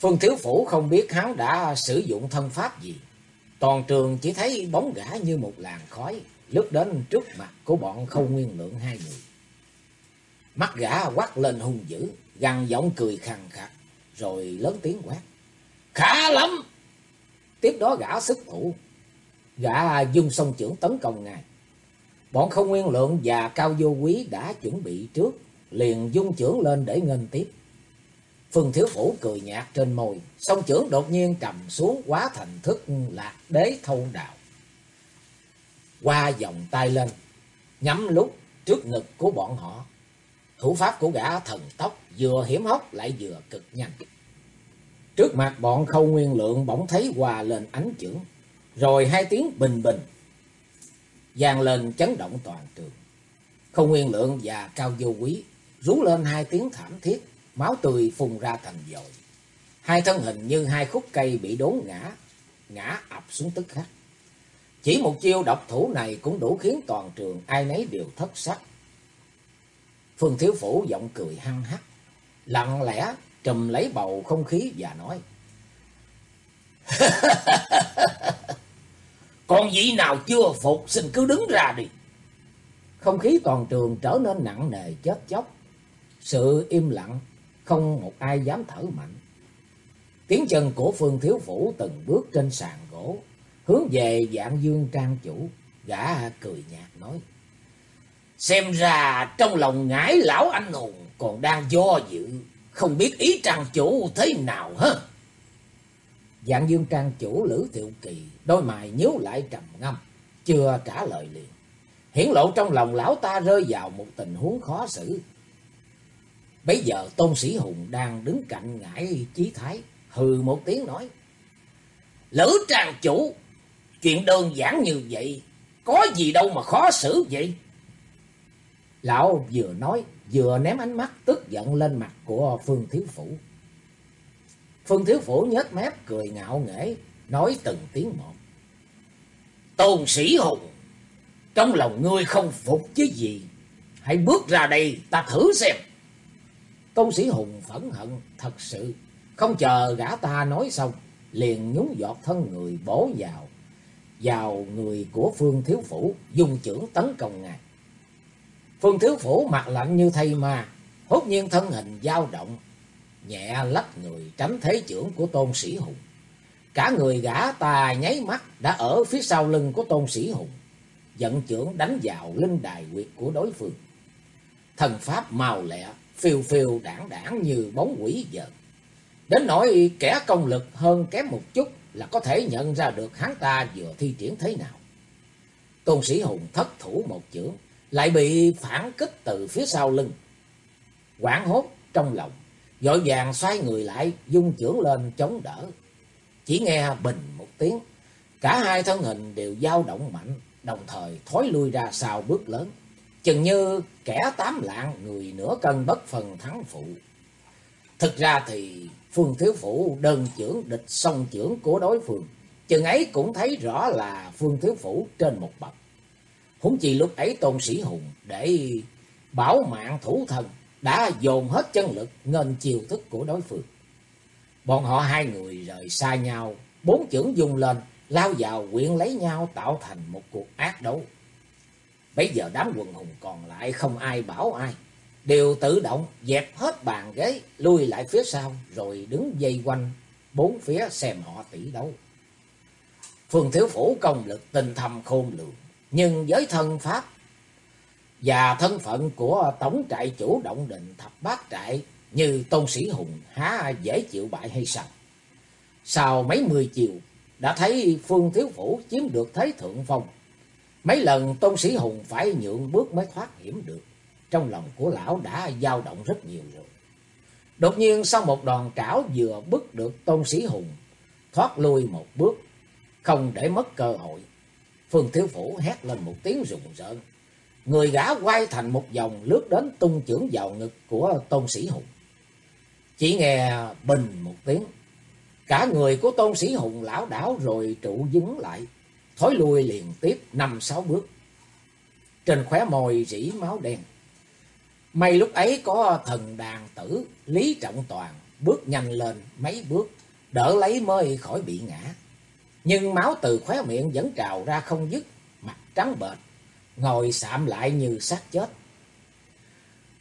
Phương Thiếu Phủ không biết hắn đã sử dụng thân pháp gì. Toàn trường chỉ thấy bóng gã như một làn khói lướt đến trước mặt của bọn khâu nguyên lượng hai người. Mắt gã quát lên hung dữ, gằn giọng cười khàn khặt, rồi lớn tiếng quát. Khá lắm! Tiếp đó gã sức thủ, gã dung song trưởng tấn công ngài Bọn không nguyên lượng và cao vô quý đã chuẩn bị trước, liền dung trưởng lên để nghênh tiếp. Phương Thiếu Phủ cười nhạt trên môi, song trưởng đột nhiên trầm xuống quá thành thức lạc đế thâu đạo. Qua vòng tay lên, nhắm lúc trước ngực của bọn họ. Thủ pháp của gã thần tốc vừa hiểm hóc lại vừa cực nhanh. Trước mặt bọn khâu nguyên lượng bỗng thấy hòa lên ánh trưởng, rồi hai tiếng bình bình, vang lên chấn động toàn trường. Khâu nguyên lượng và cao vô quý rú lên hai tiếng thảm thiết, máu tươi phun ra thành dội. Hai thân hình như hai khúc cây bị đốn ngã, ngã ập xuống tức khắc. Chỉ một chiêu độc thủ này cũng đủ khiến toàn trường ai nấy đều thất sắc. Phương Thiếu Phủ giọng cười hăng hắc, lặng lẽ trùm lấy bầu không khí và nói. Còn vị nào chưa phục xin cứ đứng ra đi. Không khí toàn trường trở nên nặng nề chết chóc. Sự im lặng, không một ai dám thở mạnh. Tiếng chân của Phương Thiếu Phủ từng bước trên sàn gỗ, hướng về dạng dương trang chủ, gã cười nhạt nói. Xem ra trong lòng ngãi lão anh hùng còn đang do dự, không biết ý trang chủ thế nào hả? Dạng dương trang chủ Lữ Thiệu Kỳ, đôi mày nhíu lại trầm ngâm, chưa trả lời liền. Hiển lộ trong lòng lão ta rơi vào một tình huống khó xử. Bây giờ Tôn Sĩ Hùng đang đứng cạnh ngải chí thái, hừ một tiếng nói. Lữ trang chủ, chuyện đơn giản như vậy, có gì đâu mà khó xử vậy? Lão vừa nói, vừa ném ánh mắt tức giận lên mặt của Phương Thiếu Phủ. Phương Thiếu Phủ nhếch mép cười ngạo nghễ, nói từng tiếng một. Tôn Sĩ Hùng, trong lòng ngươi không phục chứ gì, hãy bước ra đây ta thử xem. Tôn Sĩ Hùng phẫn hận thật sự, không chờ gã ta nói xong, liền nhúng giọt thân người bổ vào, vào người của Phương Thiếu Phủ, dùng chưởng tấn công ngài. Phương Thiếu Phủ mặt lạnh như thây ma, hốt nhiên thân hình dao động, nhẹ lách người tránh thế trưởng của Tôn Sĩ Hùng. Cả người gã ta nháy mắt đã ở phía sau lưng của Tôn Sĩ Hùng, giận trưởng đánh vào linh đài quyệt của đối phương. Thần pháp mau lẹ, phiêu phiêu đảng đảng như bóng quỷ dợt. Đến nỗi kẻ công lực hơn kém một chút là có thể nhận ra được hắn ta vừa thi triển thế nào. Tôn Sĩ Hùng thất thủ một chưởng, lại bị phản kích từ phía sau lưng. Quảng hốt trong lòng, dội vàng xoay người lại, dung chưởng lên chống đỡ. Chỉ nghe bình một tiếng, cả hai thân hình đều dao động mạnh, đồng thời thối lui ra sau bước lớn. Chừng như kẻ tám lạng người nửa cân bất phần thắng phụ. Thực ra thì Phương Thiếu Phủ đơn chưởng địch song chưởng của đối phương. Chừng ấy cũng thấy rõ là Phương Thiếu Phủ trên một bậc. Húng chi lúc ấy Tôn Sĩ Hùng để bảo mạng thủ thần đã dồn hết chân lực ngân chiều thức của đối phương. Bọn họ hai người rời xa nhau, bốn chưởng dùng lên, lao vào quyện lấy nhau tạo thành một cuộc ác đấu. Bây giờ đám quần hùng còn lại không ai bảo ai, đều tự động dẹp hết bàn ghế, lui lại phía sau, rồi đứng dây quanh bốn phía xem họ tỷ đấu. Phương Thiếu Phủ công lực tinh thầm khôn lường, nhưng với thân pháp và thân phận của tổng trại chủ động định thập bát trại như Tôn Sĩ Hùng há dễ chịu bại hay sao? Sau mấy mươi chiều, đã thấy Phương Thiếu Phủ chiếm được thế thượng phong. Mấy lần Tôn Sĩ Hùng phải nhượng bước mới thoát hiểm được. Trong lòng của lão đã dao động rất nhiều rồi. Đột nhiên sau một đòn trảo vừa bức được Tôn Sĩ Hùng, thoát lui một bước, không để mất cơ hội. Phương Thiếu Phủ hét lên một tiếng rùng rợn. Người gã quay thành một vòng lướt đến tung chưởng vào ngực của Tôn Sĩ Hùng. Chỉ nghe bình một tiếng. Cả người của Tôn Sĩ Hùng lão đảo rồi trụ dứng lại. Thối lui liền tiếp năm sáu bước. Trên khóe môi rỉ máu đen. May lúc ấy có thần đàn tử Lý Trọng Toàn bước nhanh lên mấy bước, đỡ lấy mới khỏi bị ngã. Nhưng máu từ khóe miệng vẫn trào ra không dứt, mặt trắng bệch, ngồi sạm lại như xác chết.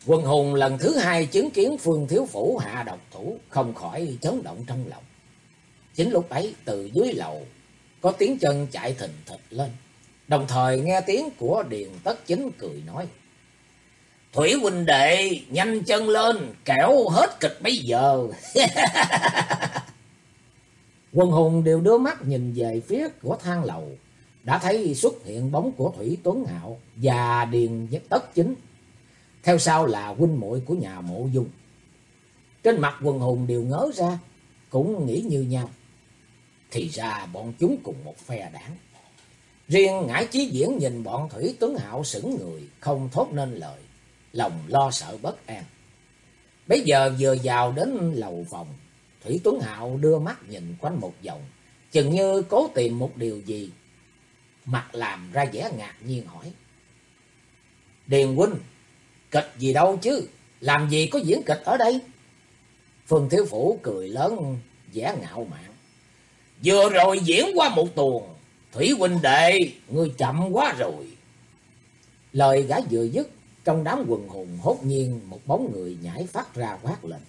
Quân hùng lần thứ hai chứng kiến Phương Thiếu Phủ hạ độc thủ, không khỏi chấn động trong lòng. Chính lúc ấy từ dưới lầu có tiếng chân chạy thình thịch lên. Đồng thời nghe tiếng của Điền Tất Chính cười nói. Thủy huynh đệ nhanh chân lên kẻo hết kịch bây giờ. Quân hùng đều đưa mắt nhìn về phía của thang lầu. Đã thấy xuất hiện bóng của Thủy Tuấn Hạo và Điền Tất Chính. Theo sau là huynh muội của nhà mộ dung. Trên mặt quần hùng đều ngớ ra, cũng nghĩ như nhau. Thì ra bọn chúng cùng một phe đảng. Riêng ngải chí diễn nhìn bọn Thủy Tuấn Hạo sững người, không thốt nên lời, lòng lo sợ bất an. Bây giờ vừa vào đến lầu phòng, Thủy Tuấn Hạo đưa mắt nhìn quanh một vòng, chừng như cố tìm một điều gì. Mặt làm ra vẻ ngạc nhiên hỏi. Điền huynh, kịch gì đâu chứ, làm gì có diễn kịch ở đây? Phương Thiếu Phủ cười lớn, vẻ ngạo mạn. Vừa rồi diễn qua một tuồng, Thủy huynh đệ, ngươi chậm quá rồi. Lời gã vừa dứt, trong đám quần hùng hốt nhiên một bóng người nhảy phát ra quát lên.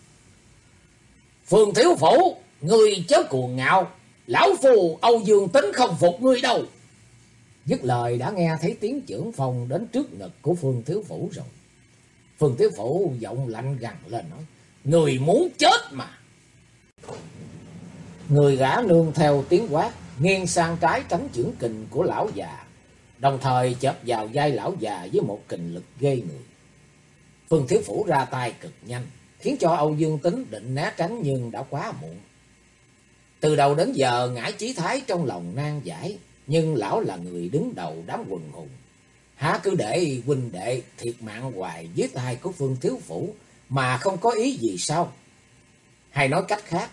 Phương Thiếu Phủ, ngươi chớ cuồng ngạo, lão phù Âu Dương tính không phục ngươi đâu. Dứt lời đã nghe thấy tiếng trưởng phòng đến trước ngực của Phương Thiếu Phủ rồi. Phương Thiếu Phủ giọng lạnh gằn lên nói, người muốn chết mà. Người gã nương theo tiếng quát, nghiêng sang trái tránh chưởng kình của lão già, đồng thời chợp vào vai lão già với một kình lực ghê người. Phương Thiếu Phủ ra tay cực nhanh, khiến cho Âu Dương Tính định né tránh nhưng đã quá muộn. Từ đầu đến giờ ngải chí thái trong lòng nan giải, nhưng lão là người đứng đầu đám quần hùng. Há cứ để huynh đệ thiệt mạng hoài dưới tay của Phương Thiếu Phủ mà không có ý gì sao? Hay nói cách khác,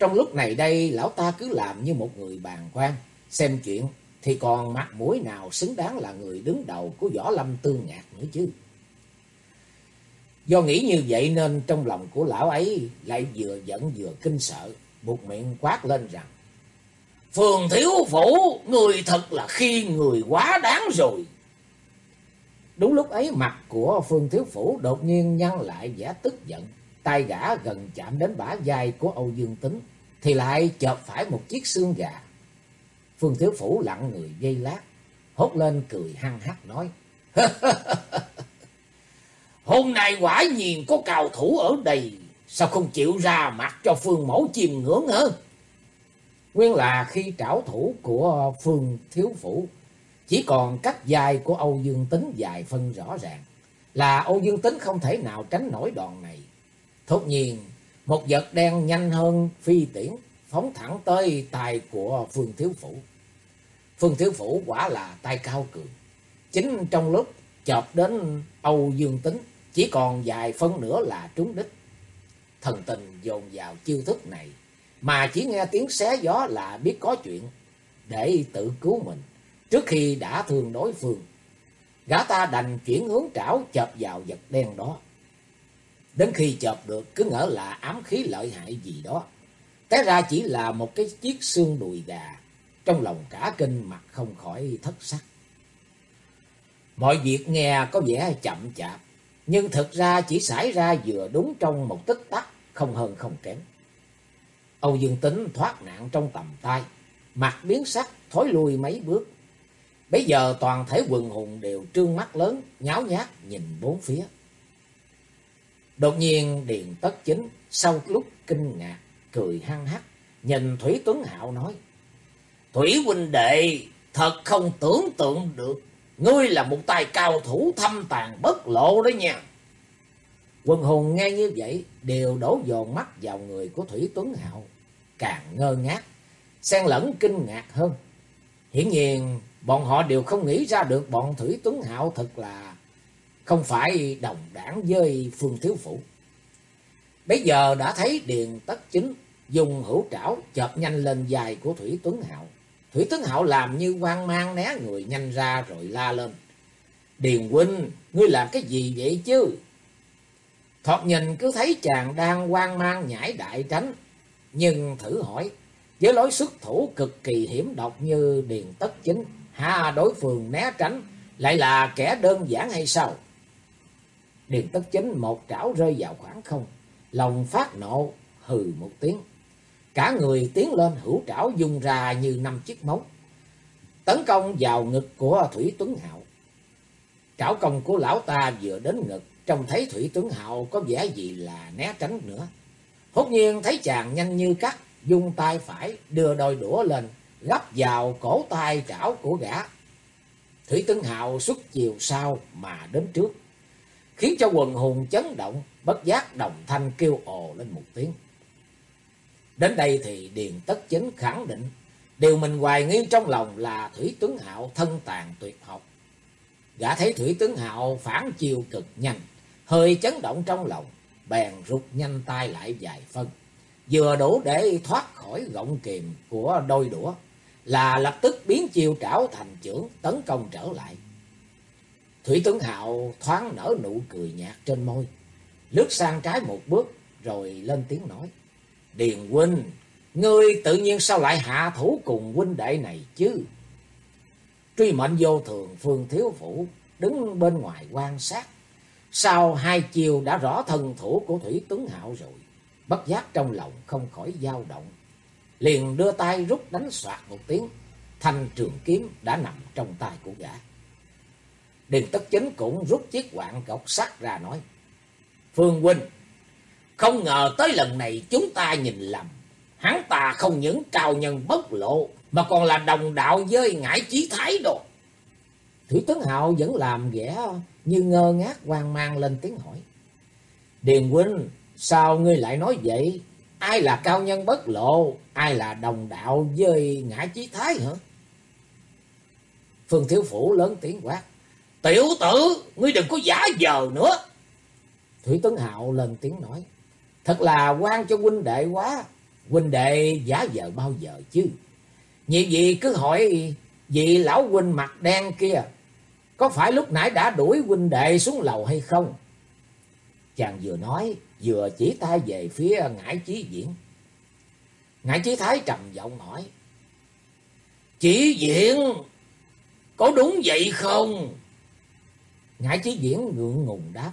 trong lúc này đây lão ta cứ làm như một người bàn quan, xem chuyện thì còn mặt mũi nào xứng đáng là người đứng đầu của võ lâm tương ngạc nữa chứ. Do nghĩ như vậy nên trong lòng của lão ấy lại vừa giận vừa kinh sợ, buộc miệng quát lên rằng Phường thiếu phủ, người thật là khi người quá đáng rồi. Đúng lúc ấy mặt của Phương Thiếu Phủ đột nhiên nhăn lại vẻ tức giận. Tay gã gần chạm đến bả vai của Âu Dương Tính. Thì lại chợp phải một chiếc xương gà. Phương Thiếu Phủ lặng người dây lát. Hốt lên cười hăng hắc nói. Hôm nay quả nhiên có cao thủ ở đây. Sao không chịu ra mặt cho Phương mẫu chiêm ngưỡng hả? Nguyên là khi trảo thủ của Phương Thiếu Phủ chỉ còn cách dài của Âu Dương Tính dài phân rõ ràng. Là Âu Dương Tính không thể nào tránh nổi đòn này. Thốt nhiên, một vật đen nhanh hơn phi tiễn, phóng thẳng tới tay của Phương Thiếu Phủ. Phương Thiếu Phủ quả là tay cao cường. Chính trong lúc chọc đến Âu Dương Tính, chỉ còn vài phân nữa là trúng đích. Thần tình dồn vào chiêu thức này, mà chỉ nghe tiếng xé gió là biết có chuyện, để tự cứu mình trước khi đã thương đối phương. Gã ta đành chuyển hướng trảo chộp vào vật đen đó. Đến khi chợp được cứ ngỡ là ám khí lợi hại gì đó. Té ra chỉ là một cái chiếc xương đùi gà. Trong lòng cả kinh mặt không khỏi thất sắc. Mọi việc nghe có vẻ chậm chạp. Nhưng thực ra chỉ xảy ra vừa đúng trong một tích tắc, không hơn không kém. Âu Dương Tính thoát nạn trong tầm tay, mặt biến sắc, thối lui mấy bước. Bây giờ toàn thể quần hùng đều trương mắt lớn, nháo nhác nhìn bốn phía. Đột nhiên Điền Tất Chính sau lúc kinh ngạc, cười hăng hắc, nhìn Thủy Tuấn Hạo nói. Thủy huynh đệ, thật không tưởng tượng được, ngươi là một tài cao thủ thâm tàn bất lộ đấy nha. Quần hùng nghe như vậy, đều đổ dồn mắt vào người của Thủy Tuấn Hạo, càng ngơ ngác, xen lẫn kinh ngạc hơn. Hiển nhiên Bọn họ đều không nghĩ ra được bọn Thủy Tuấn Hạo thật là không phải đồng đảng với Phương Thiếu Phủ. Bây giờ đã thấy Điền Tất Chính dùng hữu trảo chợp nhanh lên dài của Thủy Tuấn Hạo. Thủy Tuấn Hạo làm như hoang mang né người nhanh ra rồi la lên. Điền huynh, ngươi làm cái gì vậy chứ? Thoạt nhìn cứ thấy chàng đang hoang mang nhảy đại tránh, nhưng thử hỏi, với lối xuất thủ cực kỳ hiểm độc như điền tất chính, ha đối phương né tránh, lại là kẻ đơn giản hay sao? Điền tất chính một trảo rơi vào khoảng không, lòng phát nộ, hừ một tiếng. Cả người tiến lên hữu trảo dùng ra như năm chiếc móng, tấn công vào ngực của Thủy Tuấn Hạo. Trảo công của lão ta vừa đến ngực, trông thấy Thủy Tuấn Hạo có vẻ gì là né tránh nữa. Hốt nhiên thấy chàng nhanh như cắt, dùng tay phải đưa đôi đũa lên, gấp vào cổ tay trảo của gã. Thủy Tuấn Hạo xuất chiều sau mà đến trước, khiến cho quần hùng chấn động, bất giác đồng thanh kêu ồ lên một tiếng. Đến đây thì Điền Tất Chính khẳng định, điều mình hoài nghi trong lòng là Thủy tướng Hạo thân tàn tuyệt học. Gã thấy Thủy tướng Hạo phản chiều cực nhanh, hơi chấn động trong lòng, bèn rút nhanh tay lại vài phân. Vừa đủ để thoát khỏi gọng kìm của đôi đũa, là lập tức biến chiều trảo thành trưởng tấn công trở lại. Thủy Tuấn Hạo thoáng nở nụ cười nhạt trên môi, lướt sang trái một bước rồi lên tiếng nói. Điền huynh, ngươi tự nhiên sao lại hạ thủ cùng huynh đệ này chứ? Truy mệnh vô thường Phương Thiếu Phủ đứng bên ngoài quan sát. Sau hai chiều đã rõ thần thủ của Thủy Tuấn Hạo rồi. Bất giác trong lòng không khỏi dao động. Liền đưa tay rút đánh soạt một tiếng. Thanh trường kiếm đã nằm trong tay của gã. Điền Tất Chính cũng rút chiếc quạng gọc sắt ra nói. Phương Huynh, không ngờ tới lần này chúng ta nhìn lầm. Hắn ta không những cao nhân bất lộ, mà còn là đồng đạo với ngải chí thái đồ. Thủy Tấn Hạo vẫn làm vẻ như ngơ ngác hoang mang lên tiếng hỏi. Điền huynh, sao ngươi lại nói vậy? Ai là cao nhân bất lộ, ai là đồng đạo với ngải chí thái hả? Phương Thiếu Phủ lớn tiếng quát. Tiểu tử, ngươi đừng có giả dờ nữa. Thủy Tuấn Hạo lên tiếng nói. Thật là quan cho huynh đệ quá. Huynh đệ giả dờ bao giờ chứ? Nhị vị cứ hỏi vị lão huynh mặt đen kia. Có phải lúc nãy đã đuổi huynh đệ xuống lầu hay không? Chàng vừa nói vừa chỉ tay về phía ngải chí diễn. Ngải chí thái trầm giọng hỏi. Chỉ diễn có đúng vậy không? Ngải chí diễn ngượng ngùng đáp.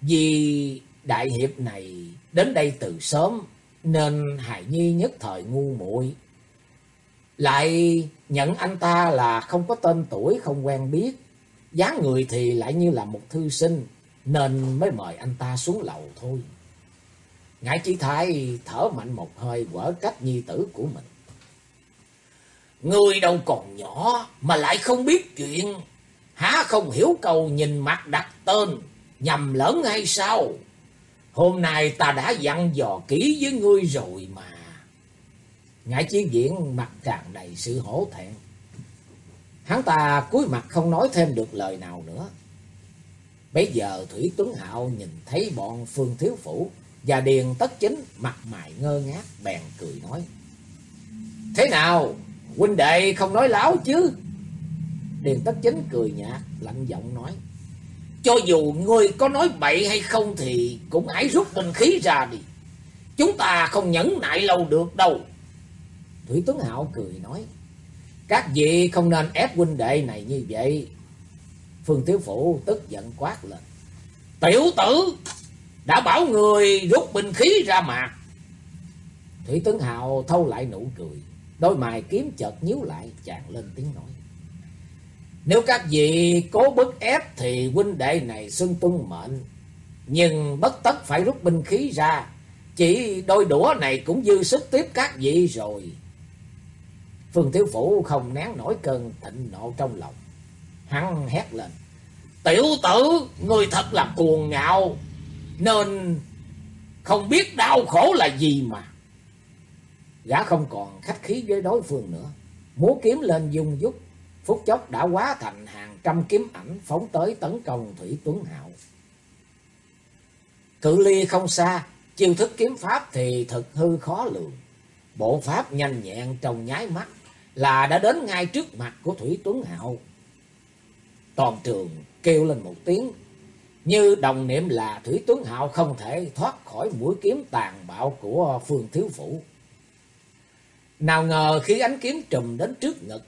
Vì đại hiệp này đến đây từ sớm nên Hải Nhi nhất thời ngu muội Lại nhận anh ta là không có tên tuổi, không quen biết. dáng người thì lại như là một thư sinh, nên mới mời anh ta xuống lầu thôi. Ngải chỉ thái thở mạnh một hơi quở cách nhi tử của mình. Người đâu còn nhỏ mà lại không biết chuyện. Há không hiểu câu nhìn mặt đặt tên, nhầm lẫn hay sao? Hôm nay ta đã dặn dò kỹ với ngươi rồi mà. Ngải chiến diễn mặt tràn đầy sự hổ thẹn. Hắn ta cúi mặt không nói thêm được lời nào nữa. Bây giờ Thủy Tuấn Hạo nhìn thấy bọn Phương Thiếu Phủ và Điền Tất Chính mặt mày ngơ ngác bèn cười nói. Thế nào? Huynh đệ không nói láo chứ? Điền Tất Chính cười nhạt, lạnh giọng nói. Cho dù ngươi có nói bậy hay không thì cũng hãy rút binh khí ra đi. Chúng ta không nhẫn nại lâu được đâu. Thủy Tuấn Hạo cười nói. Các vị không nên ép huynh đệ này như vậy. Phương Tiếu Phụ tức giận quát lên. Tiểu tử! Đã bảo người rút binh khí ra mà. Thủy Tuấn Hạo thâu lại nụ cười. Đôi mày kiếm chợt nhíu lại chàng lên tiếng nói. Nếu các vị cố bức ép thì huynh đệ này xưng tuân mệnh. Nhưng bất tất phải rút binh khí ra. Chỉ đôi đũa này cũng dư sức tiếp các vị rồi. Phương Thiếu Phủ không nén nổi cơn thịnh nộ trong lòng. Hắn hét lên. Tiểu tử, người thật là cuồng ngạo. Nên không biết đau khổ là gì mà. Gã không còn khách khí với đối phương nữa. Múa kiếm lên dung dút phút chốc đã hóa thành hàng trăm kiếm ảnh phóng tới tấn công Thủy Tuấn Hạo. Cự ly không xa, chiêu thức kiếm pháp thì thật hư khó lường. Bộ pháp nhanh nhẹn trong nháy mắt là đã đến ngay trước mặt của Thủy Tuấn Hạo. Toàn trường kêu lên một tiếng, Như đồng niệm là Thủy Tuấn Hạo không thể thoát khỏi mũi kiếm tàn bạo của Phương Thiếu Phủ. Nào ngờ khi ánh kiếm trùm đến trước ngực,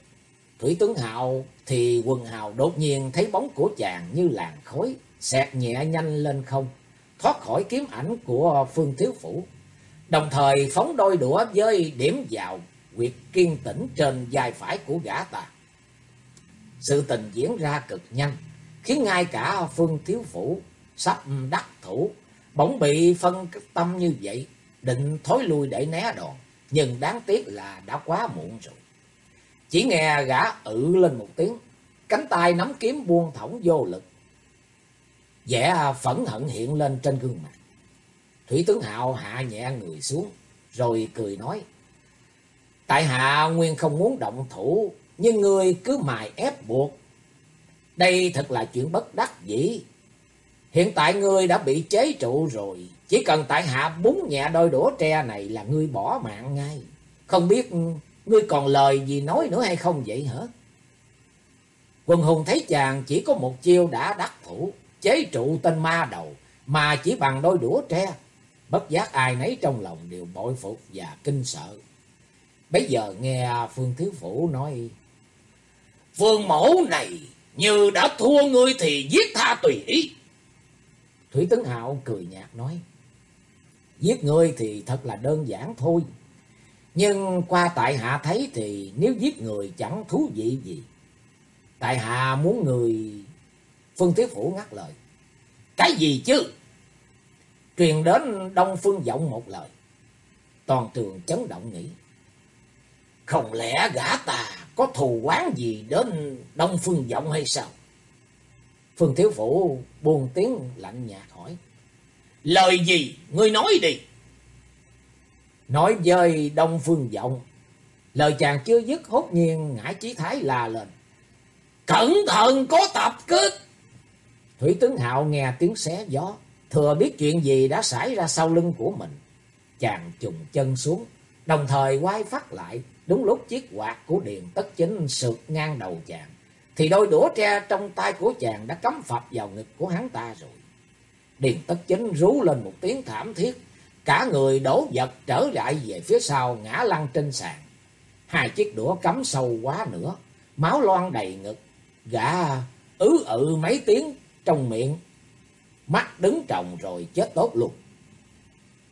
Thủy Tuấn Hạo thì quần hào đột nhiên thấy bóng của chàng như làn khói, xẹt nhẹ nhanh lên không, thoát khỏi kiếm ảnh của Phương Thiếu Phủ. Đồng thời phóng đôi đũa với điểm vào quyệt kiên tĩnh trên vai phải của gã ta. Sự tình diễn ra cực nhanh, khiến ngay cả Phương Thiếu Phủ sắp đắc thủ, bỗng bị phân tâm như vậy, định thối lui để né đòn, nhưng đáng tiếc là đã quá muộn rồi. Chỉ nghe gã ự lên một tiếng, cánh tay nắm kiếm buông thõng vô lực. vẻ phẫn hận hiện lên trên gương mặt. Thủy tướng Hạo hạ nhẹ người xuống, rồi cười nói. Tại hạ nguyên không muốn động thủ, nhưng người cứ mài ép buộc. Đây thật là chuyện bất đắc dĩ. Hiện tại ngươi đã bị chế trụ rồi, chỉ cần tại hạ búng nhẹ đôi đũa tre này là ngươi bỏ mạng ngay. Không biết ngươi còn lời gì nói nữa hay không vậy hả? Quần hùng thấy chàng chỉ có một chiêu đã đắc thủ, chế trụ tên ma đầu, mà chỉ bằng đôi đũa tre. Bất giác ai nấy trong lòng đều bội phục và kinh sợ. Bây giờ nghe Phương Thiếu Phủ nói, Phương mẫu này như đã thua ngươi thì giết tha tùy ý. Thủy Tấn Hạo cười nhạt nói, Giết ngươi thì thật là đơn giản thôi. Nhưng qua tại hạ thấy thì nếu giết người chẳng thú vị gì. Tại hạ muốn người... Phương Thiếu Phủ ngắt lời. Cái gì chứ? Truyền đến Đông Phương Vọng một lời. Toàn trường chấn động nghĩ. Không lẽ gã ta có thù quán gì đến Đông Phương Vọng hay sao? Phương Thiếu Phụ buồn tiếng lạnh nhạt hỏi. Lời gì? Ngươi nói đi. Nói dời Đông Phương Vọng. Lời chàng chưa dứt, hốt nhiên ngã chí thái là lên. Cẩn thận có tập kích. Thủy tướng Hạo nghe tiếng xé gió. Thừa biết chuyện gì đã xảy ra sau lưng của mình. Chàng trùng chân xuống. Đồng thời quay phát lại. Đúng lúc chiếc quạt của Điền Tất Chính sượt ngang đầu chàng. Thì đôi đũa tre trong tay của chàng đã cắm phập vào ngực của hắn ta rồi. Điền Tất Chính rú lên một tiếng thảm thiết. Cả người đổ vật trở lại về phía sau ngã lăn trên sàn. Hai chiếc đũa cắm sâu quá nữa. Máu loang đầy ngực. Gã ứ ự mấy tiếng trong miệng. Mắt đứng trồng rồi chết tốt luôn.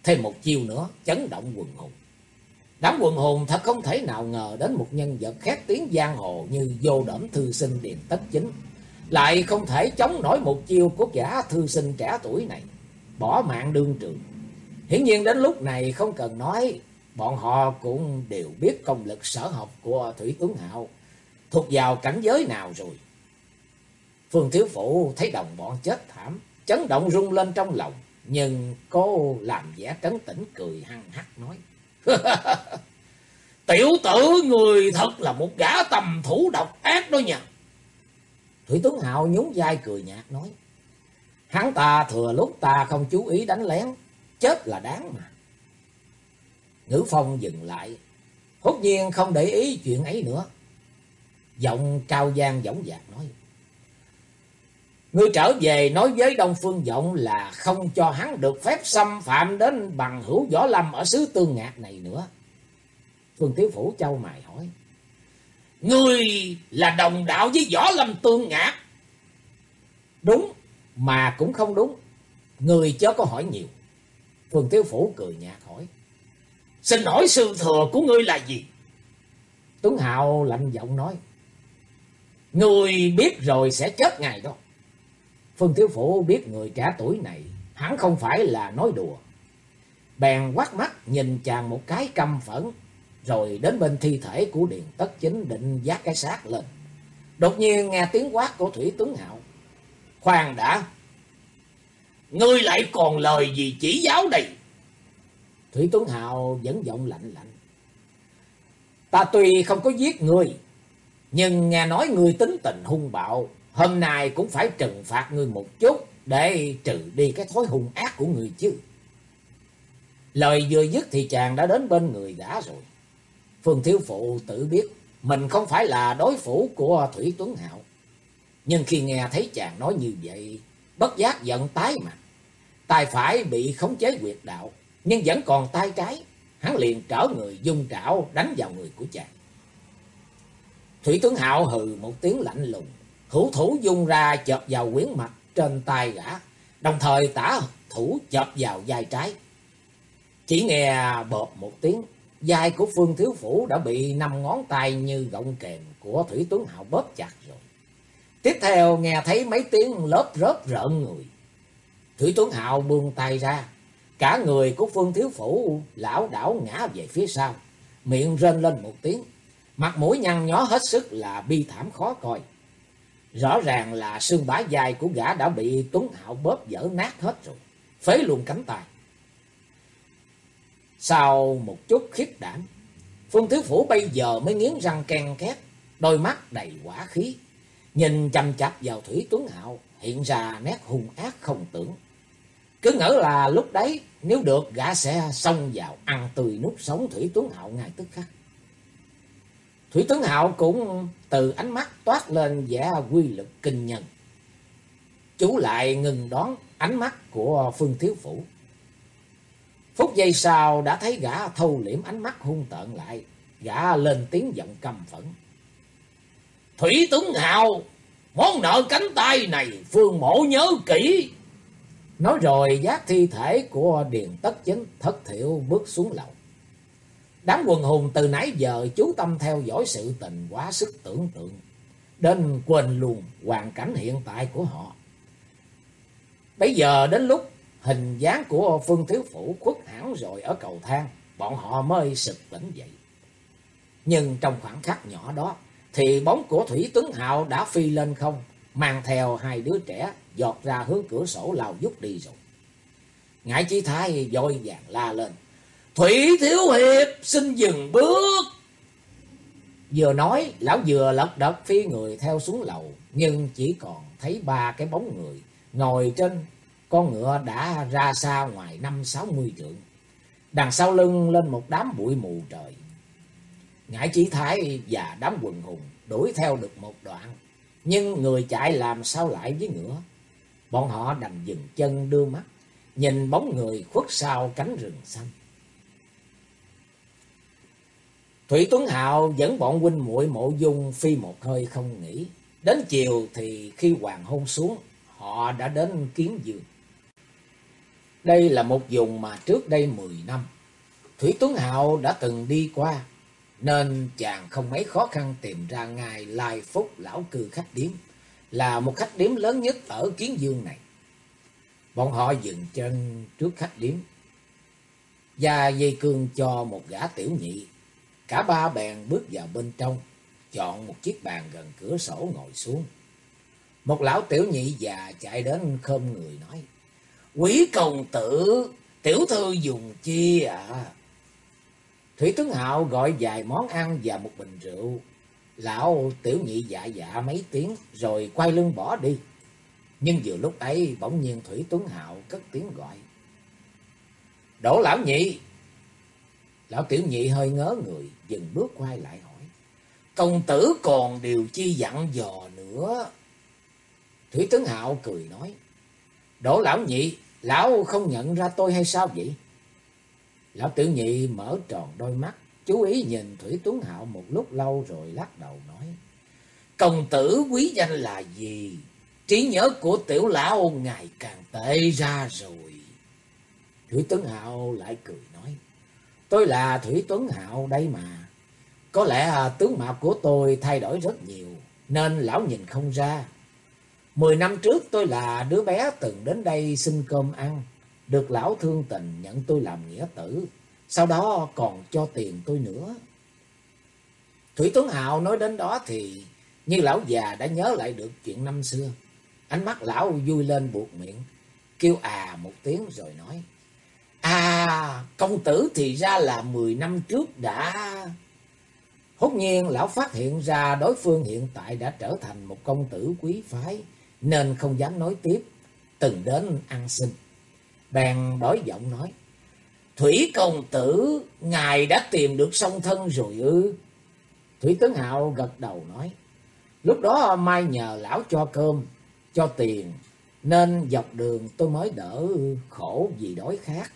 Thêm một chiêu nữa, chấn động quần hùng. Đám quần hồn thật không thể nào ngờ đến một nhân vật khét tiếng giang hồ như vô đẩm thư sinh điền tất chính. Lại không thể chống nổi một chiêu của gã thư sinh trẻ tuổi này. Bỏ mạng đương trường. Hiển nhiên đến lúc này không cần nói. Bọn họ cũng đều biết công lực sở học của Thủy tướng Hạo. Thuộc vào cảnh giới nào rồi. Phương Thiếu Phụ thấy đồng bọn chết thảm. Chấn động rung lên trong lòng. Nhưng cô làm vẻ trấn tĩnh cười hăng hắc nói. Tiểu tử, người thật là một gã tầm thủ độc ác đó nha. Thủy tướng Hạo nhún vai cười nhạt nói. Hắn ta thừa lúc ta không chú ý đánh lén. Chết là đáng mà. Ngữ phong dừng lại. Hốt nhiên không để ý chuyện ấy nữa. Giọng cao gian dõng dạc nói. Ngươi trở về nói với Đông Phương Vọng là không cho hắn được phép xâm phạm đến bằng hữu võ lâm ở xứ tương ngạc này nữa. Phương Tiếu Phủ châu mài hỏi. Ngươi là đồng đạo với võ lâm tương ngạc. Đúng, mà cũng không đúng. Ngươi chớ có hỏi nhiều. Phương Thiếu Phủ cười nhạt hỏi. Xin hỏi sư thừa của ngươi là gì? Tuấn Hạo lạnh giọng nói. Ngươi biết rồi sẽ chết ngày đó. Phương Thiếu Phủ biết người trẻ tuổi này, hắn không phải là nói đùa. Bèn quát mắt nhìn chàng một cái căm phẫn, rồi đến bên thi thể của Điền Tất Chính định giác cái xác lên. Đột nhiên nghe tiếng quát của Thủy Tuấn Hạo. Khoan đã! Ngươi lại còn lời gì chỉ giáo đây? Thủy Tuấn Hào vẫn giọng lạnh lạnh. Ta tuy không có giết ngươi, nhưng nghe nói ngươi tính tình hung bạo, hôm nay cũng phải trừng phạt ngươi một chút để trừ đi cái thói hung ác của ngươi chứ. Lời vừa dứt thì chàng đã đến bên người gã rồi. Phương Thiếu Phụ tự biết mình không phải là đối phủ của Thủy Tuấn Hạo. Nhưng khi nghe thấy chàng nói như vậy, bất giác giận tái mặt. Tay phải bị khống chế quyệt đạo, nhưng vẫn còn tay trái. Hắn liền trở người dung trảo đánh vào người của chàng. Thủy tướng Hạo hừ một tiếng lạnh lùng, hữu thủ dung ra chợp vào quyến mặt trên tay gã, đồng thời tả thủ chợp vào vai trái. Chỉ nghe bộp một tiếng, vai của Phương Thiếu Phủ đã bị năm ngón tay như gọng kềm của Thủy tướng Hạo bóp chặt rồi. Tiếp theo nghe thấy mấy tiếng lớp rớp rợn người. Thủy Tuấn Hạo buông tay ra, cả người của Phương Thiếu Phủ lão đảo ngã về phía sau, miệng rên lên một tiếng, mặt mũi nhăn nhó hết sức là bi thảm khó coi. Rõ ràng là xương bả dài của gã đã bị Tuấn Hạo bóp dở nát hết rồi, phế luôn cánh tay. Sau một chút khiếp đảm, Phương Thiếu Phủ bây giờ mới nghiến răng ken két, đôi mắt đầy quả khí, nhìn chăm chạp vào Thủy Tuấn Hạo, hiện ra nét hung ác không tưởng. Cứ ngỡ là lúc đấy, nếu được gã sẽ xông vào ăn tươi nuốt sống Thủy Tuấn Hạo ngay tức khắc. Thủy Tuấn Hạo cũng từ ánh mắt toát lên vẻ quy lực kinh nhân. Chú lại ngừng đón ánh mắt của Phương Thiếu Phủ. Phút giây sau đã thấy gã thâu liễm ánh mắt hung tợn lại, gã lên tiếng giọng căm phẫn. Thủy Tuấn Hào, món nợ cánh tay này Phương Mộ nhớ kỹ. Nói rồi giác thi thể của Điền Tất Chính thất thiểu bước xuống lầu. Đám quần hùng từ nãy giờ chú tâm theo dõi sự tình quá sức tưởng tượng. Đến quên luôn hoàn cảnh hiện tại của họ. Bây giờ đến lúc hình dáng của Phương Thiếu Phủ khuất hẳn rồi ở cầu thang, bọn họ mới sực tỉnh dậy. Nhưng trong khoảng khắc nhỏ đó, thì bóng của Thủy Tuấn Hạo đã phi lên không, mang theo hai đứa trẻ giọt ra hướng cửa sổ lao vút đi rồi. ngải chi thái dội vàng la lên. Thủy Thiếu Hiệp xin dừng bước. Vừa nói, lão vừa lật đật phi người theo xuống lầu, nhưng chỉ còn thấy ba cái bóng người ngồi trên con ngựa đã ra xa ngoài năm sáu mươi trượng. Đằng sau lưng lên một đám bụi mù trời. Ngải chỉ thái và đám quần hùng đuổi theo được một đoạn. Nhưng người chạy làm sao lại với ngựa. Bọn họ đành dừng chân đưa mắt. Nhìn bóng người khuất sau cánh rừng xanh. Thủy Tuấn Hạo dẫn bọn huynh muội mộ dung phi một hơi không nghỉ. Đến chiều thì khi hoàng hôn xuống, họ đã đến Kiến Dương. Đây là một vùng mà trước đây 10 năm, Thủy Tuấn Hạo đã từng đi qua, nên chàng không mấy khó khăn tìm ra ngài Lai Phúc Lão Cư Khách Điếm, là một khách điếm lớn nhất ở Kiến Dương này. Bọn họ dừng chân trước khách điếm, và dây cương cho một gã tiểu nhị. Cả ba bèn bước vào bên trong, chọn một chiếc bàn gần cửa sổ ngồi xuống. Một lão tiểu nhị già chạy đến khom người nói. Quý công tử, tiểu thư dùng chi ạ? Thủy tướng Hạo gọi vài món ăn và một bình rượu. Lão tiểu nhị dạ dạ mấy tiếng rồi quay lưng bỏ đi. Nhưng vừa lúc ấy bỗng nhiên Thủy Tuấn Hạo cất tiếng gọi. Đỗ lão nhị! Lão tiểu nhị hơi ngớ người, dừng bước quay lại hỏi. Công tử còn điều chi dặn dò nữa? Thủy Tuấn Hạo cười nói. Đỗ lão nhị, Lão không nhận ra tôi hay sao vậy? Lão tiểu nhị mở tròn đôi mắt, chú ý nhìn Thủy Tuấn Hạo một lúc lâu rồi lắc đầu nói. Công tử quý danh là gì? Trí nhớ của tiểu lão ngày càng tệ ra rồi. Thủy Tuấn Hạo lại cười nói. Tôi là Thủy Tuấn Hạo đây mà. Có lẽ à, tướng mạo của tôi thay đổi rất nhiều, nên lão nhìn không ra. Mười năm trước tôi là đứa bé từng đến đây xin cơm ăn, được lão thương tình nhận tôi làm nghĩa tử, sau đó còn cho tiền tôi nữa. Thủy Tuấn Hạo nói đến đó thì như lão già đã nhớ lại được chuyện năm xưa. Ánh mắt lão vui lên buộc miệng, kêu à một tiếng rồi nói. À, công tử thì ra là mười năm trước đã... Hốt nhiên lão phát hiện ra đối phương hiện tại đã trở thành một công tử quý phái, nên không dám nói tiếp, từng đến ăn xin. Bèn đổi giọng nói, Thủy công tử, ngài đã tìm được song thân rồi ư? Thủy Tấn Hạo gật đầu nói, lúc đó mai nhờ lão cho cơm, cho tiền, Nên dọc đường tôi mới đỡ khổ vì đói khát.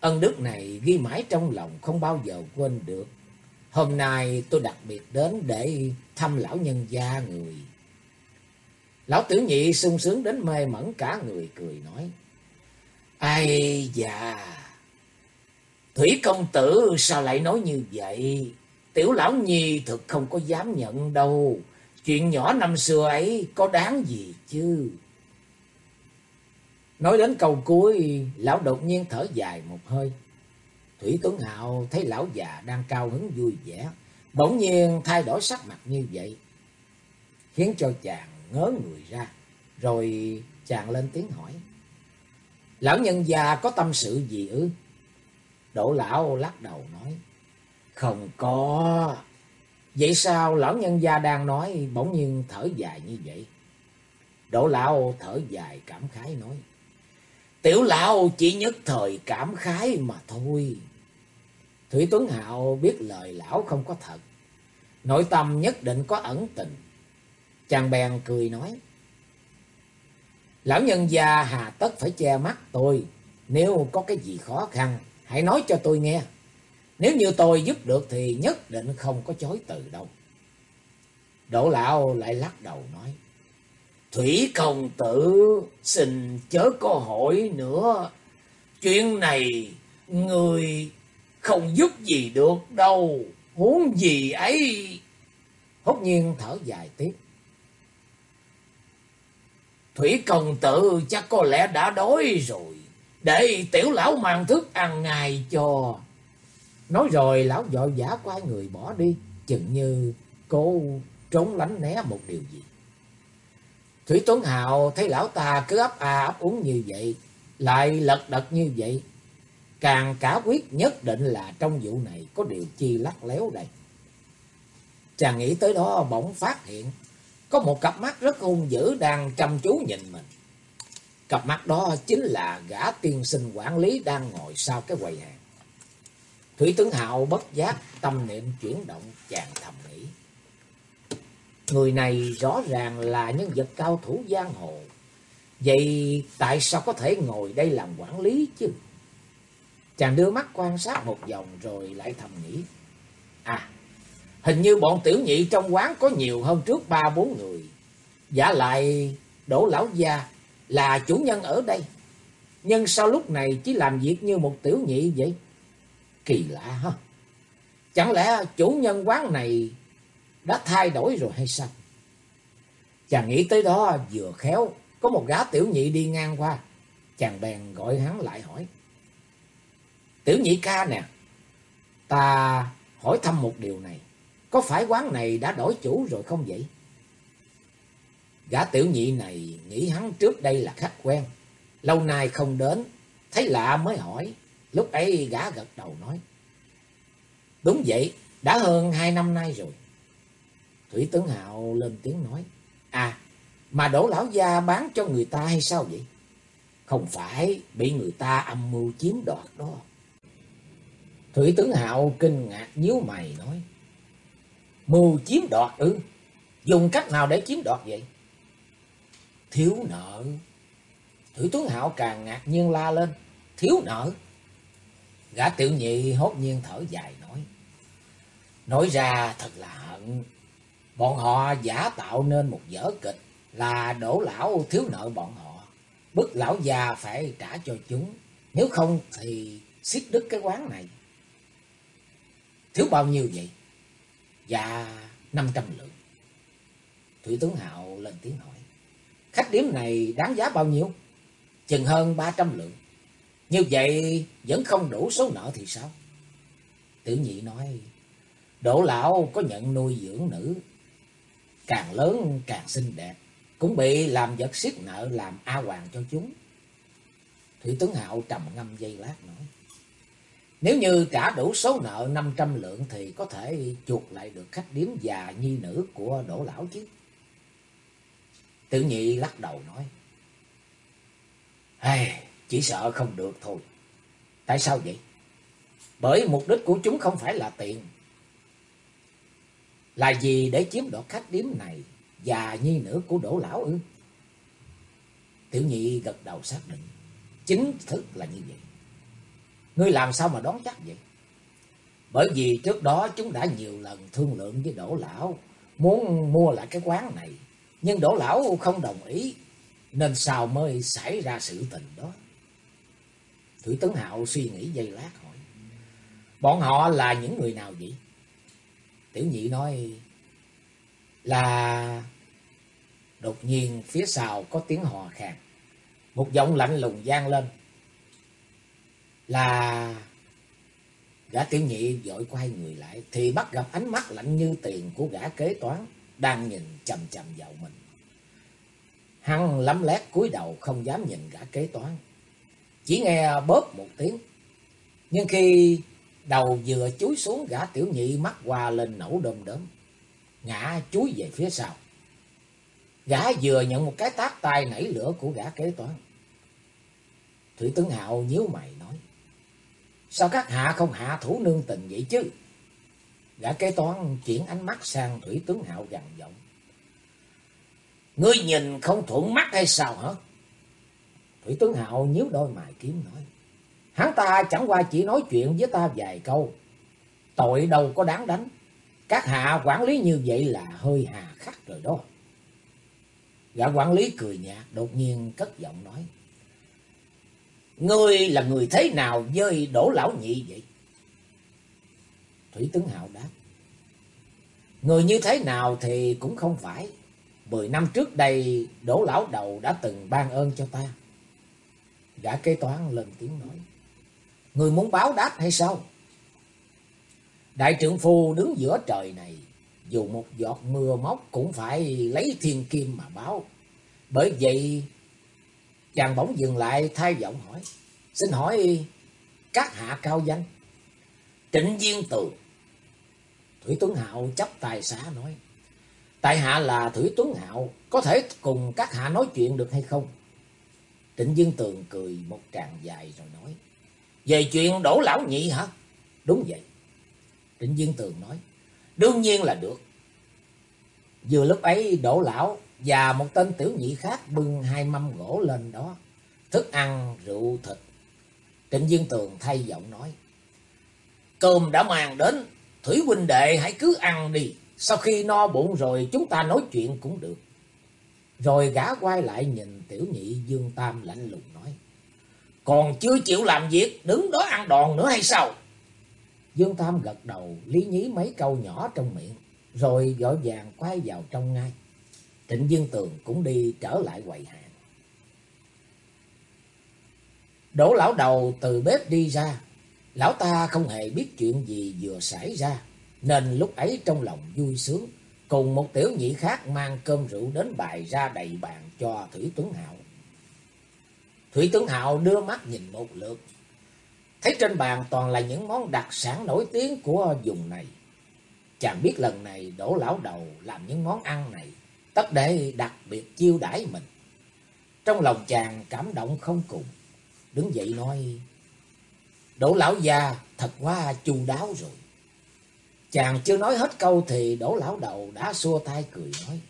Ân đức này ghi mãi trong lòng không bao giờ quên được. Hôm nay tôi đặc biệt đến để thăm lão nhân gia người. Lão tiểu nhị sung sướng đến mê mẩn cả người cười nói. Ai da, Thủy công tử sao lại nói như vậy? Tiểu lão nhi thực không có dám nhận đâu. Chuyện nhỏ năm xưa ấy có đáng gì chứ? Nói đến câu cuối, lão đột nhiên thở dài một hơi. Thủy Tuấn Hạo thấy lão già đang cao hứng vui vẻ, bỗng nhiên thay đổi sắc mặt như vậy, khiến cho chàng ngớ người ra, rồi chàng lên tiếng hỏi. Lão nhân già có tâm sự gì ư? Đỗ lão lắc đầu nói, không có. Vậy sao lão nhân gia đang nói bỗng nhiên thở dài như vậy? Đỗ lão thở dài cảm khái nói, Tiểu lão chỉ nhất thời cảm khái mà thôi. Thủy Tuấn Hạo biết lời lão không có thật. Nội tâm nhất định có ẩn tình. Chàng bèn cười nói. Lão nhân gia hà tất phải che mắt tôi. Nếu có cái gì khó khăn, hãy nói cho tôi nghe. Nếu như tôi giúp được thì nhất định không có chối từ đâu. Đỗ lão lại lắc đầu nói. Thủy công tử, xin chớ có hỏi nữa. Chuyện này người không giúp gì được đâu. muốn gì ấy. Hốt nhiên thở dài tiếp. Thủy công tử, chắc có lẽ đã đói rồi. Để tiểu lão mang thức ăn ngày cho. Nói rồi lão dội giả quay người bỏ đi. Chừng như cô trốn lánh né một điều gì. Thủy Tuấn Hào thấy lão ta cứ ấp a ấp úng như vậy, lại lật đật như vậy. Càng cả quyết nhất định là trong vụ này có điều chi lắc léo đây. Chàng nghĩ tới đó bỗng phát hiện, có một cặp mắt rất hung dữ đang chăm chú nhìn mình. Cặp mắt đó chính là gã tiên sinh quản lý đang ngồi sau cái quầy hàng. Thủy tướng Hạo bất giác, tâm niệm chuyển động chàng thầm nghĩ. Người này rõ ràng là nhân vật cao thủ giang hồ. Vậy tại sao có thể ngồi đây làm quản lý chứ? Chàng đưa mắt quan sát một vòng rồi lại thầm nghĩ. À, hình như bọn tiểu nhị trong quán có nhiều hơn trước ba bốn người. Giả lại đổ lão gia là chủ nhân ở đây. Nhưng sao lúc này chỉ làm việc như một tiểu nhị vậy? Kỳ lạ ha. Chẳng lẽ chủ nhân quán này đã thay đổi rồi hay sao? Chàng nghĩ tới đó vừa khéo, có một gã tiểu nhị đi ngang qua. Chàng bèn gọi hắn lại hỏi. Tiểu nhị ca nè, ta hỏi thăm một điều này. Có phải quán này đã đổi chủ rồi không vậy? Gã tiểu nhị này nghĩ hắn trước đây là khách quen. Lâu nay không đến, thấy lạ mới hỏi. Lúc ấy gã gật đầu nói. Đúng vậy, đã hơn hai năm nay rồi. Thủy Tướng Hạo lên tiếng nói. À, mà đổ lão gia bán cho người ta hay sao vậy? Không phải bị người ta âm mưu chiếm đoạt đó. Thủy Tướng Hạo kinh ngạc nhíu mày nói. Mưu chiếm đoạt ư? Dùng cách nào để chiếm đoạt vậy? Thiếu nợ. Thủy Tướng Hạo càng ngạc nhiên la lên. Thiếu nợ. Gã tiểu nhị hốt nhiên thở dài nói. Nói ra thật là hận. Bọn họ giả tạo nên một vở kịch là đổ lão thiếu nợ bọn họ. Bức lão già phải trả cho chúng. Nếu không thì xiết đứt cái quán này. Thiếu bao nhiêu vậy? Dạ 500 lượng. Thủy tướng Hạo lên tiếng hỏi. Khách điểm này đáng giá bao nhiêu? Chừng hơn 300 lượng. Như vậy vẫn không đủ số nợ thì sao? Tử nhị nói, đỗ lão có nhận nuôi dưỡng nữ càng lớn càng xinh đẹp, cũng bị làm vật siết nợ làm a hoàng cho chúng. Thủy tướng Hạo trầm ngâm giây lát nói, nếu như trả đủ số nợ 500 lượng thì có thể chuộc lại được khách điếm già nhi nữ của đỗ lão chứ tử nhị lắc đầu nói, hey, chỉ sợ không được thôi. Tại sao vậy? Bởi mục đích của chúng không phải là tiền, là gì để chiếm đoạt khách điếm này và nhi nữ của đỗ lão ư? Tiểu nhị gật đầu xác định. Chính thức là như vậy. Ngươi làm sao mà đoán chắc vậy? Bởi vì trước đó chúng đã nhiều lần thương lượng với Đỗ Lão. Muốn mua lại cái quán này. Nhưng Đỗ Lão không đồng ý. Nên sao mới xảy ra sự tình đó? Thủy Tấn Hạo suy nghĩ giây lát hỏi. Bọn họ là những người nào vậy? Tiểu nhị nói, là... Đột nhiên phía sau có tiếng hò khàn. Một giọng lạnh lùng gian lên. Là... Gã tiểu nhị vội quay người lại, thì bắt gặp ánh mắt lạnh như tiền của gã kế toán đang nhìn chầm chầm vào mình. Hắn lắm lét cúi đầu không dám nhìn gã kế toán. Chỉ nghe bóp một tiếng. Nhưng khi đầu vừa chúi xuống, gã tiểu nhị mắt qua lên nổ đom đóm. Ngã chúi về phía sau. Gã vừa nhận một cái tát tay nảy lửa của gã kế toán. Thủy tướng Hạo nhíu mày nói. Sao các hạ không hạ thủ nương tình vậy chứ? Gã kế toán chuyển ánh mắt sang Thủy tướng Hạo gằn giọng. Ngươi nhìn không thuận mắt hay sao hả? Thủy tướng Hạo nhíu đôi mày kiếm nói. Hắn ta chẳng qua chỉ nói chuyện với ta vài câu. Tội đâu có đáng đánh. Các hạ quản lý như vậy là hơi hà khắc rồi đó. Gã quản lý cười nhạt, đột nhiên cất giọng nói. Ngươi là người thế nào với đổ lão nhị vậy? Thủy tướng Hạo đáp. Người như thế nào thì cũng không phải. Mười năm trước đây đổ lão đầu đã từng ban ơn cho ta. Gã kế toán lên tiếng nói. Người muốn báo đáp hay sao? Đại trưởng phu đứng giữa trời này. Dù một giọt mưa móc cũng phải lấy thiên kim mà báo. Bởi vậy, chàng bỗng dừng lại, thay giọng hỏi. Xin hỏi, các hạ cao danh. Trịnh Viên Tường. Thủy Tuấn Hạo chấp tài xã nói. Tại hạ là Thủy Tuấn Hạo. Có thể cùng các hạ nói chuyện được hay không? Trịnh Dương Tường cười một tràng dài rồi nói. Về chuyện đổ lão nhị hả? Đúng vậy. Trịnh Dương Tường nói. Đương nhiên là được. Vừa lúc ấy đổ lão và một tên tiểu nhị khác bưng hai mâm gỗ lên đó. Thức ăn, rượu, thịt. Trịnh Dương Tường thay giọng nói. Cơm đã mang đến. Thủy huynh đệ hãy cứ ăn đi. Sau khi no bụng rồi chúng ta nói chuyện cũng được. Rồi gã quay lại nhìn tiểu nhị Dương Tam lạnh lùng nói. Còn chưa chịu làm việc, đứng đó ăn đòn nữa hay sao? Dương Tam gật đầu, lý nhí mấy câu nhỏ trong miệng, rồi vội vàng quay vào trong ngay. Trịnh Dương Tường cũng đi trở lại quầy hàng. Đỗ lão đầu từ bếp đi ra, lão ta không hề biết chuyện gì vừa xảy ra, nên lúc ấy trong lòng vui sướng, cùng một tiểu nhị khác mang cơm rượu đến bày ra đầy bàn cho Thủy Tuấn Hạo. Thủy Tuấn Hạo đưa mắt nhìn một lượt, thấy trên bàn toàn là những món đặc sản nổi tiếng của vùng này. Chàng biết lần này đổ lão đầu làm những món ăn này, tất để đặc biệt chiêu đãi mình. Trong lòng chàng cảm động không cùng, đứng dậy nói, Đỗ lão già thật quá chu đáo rồi. Chàng chưa nói hết câu thì đổ lão đầu đã xua tay cười nói.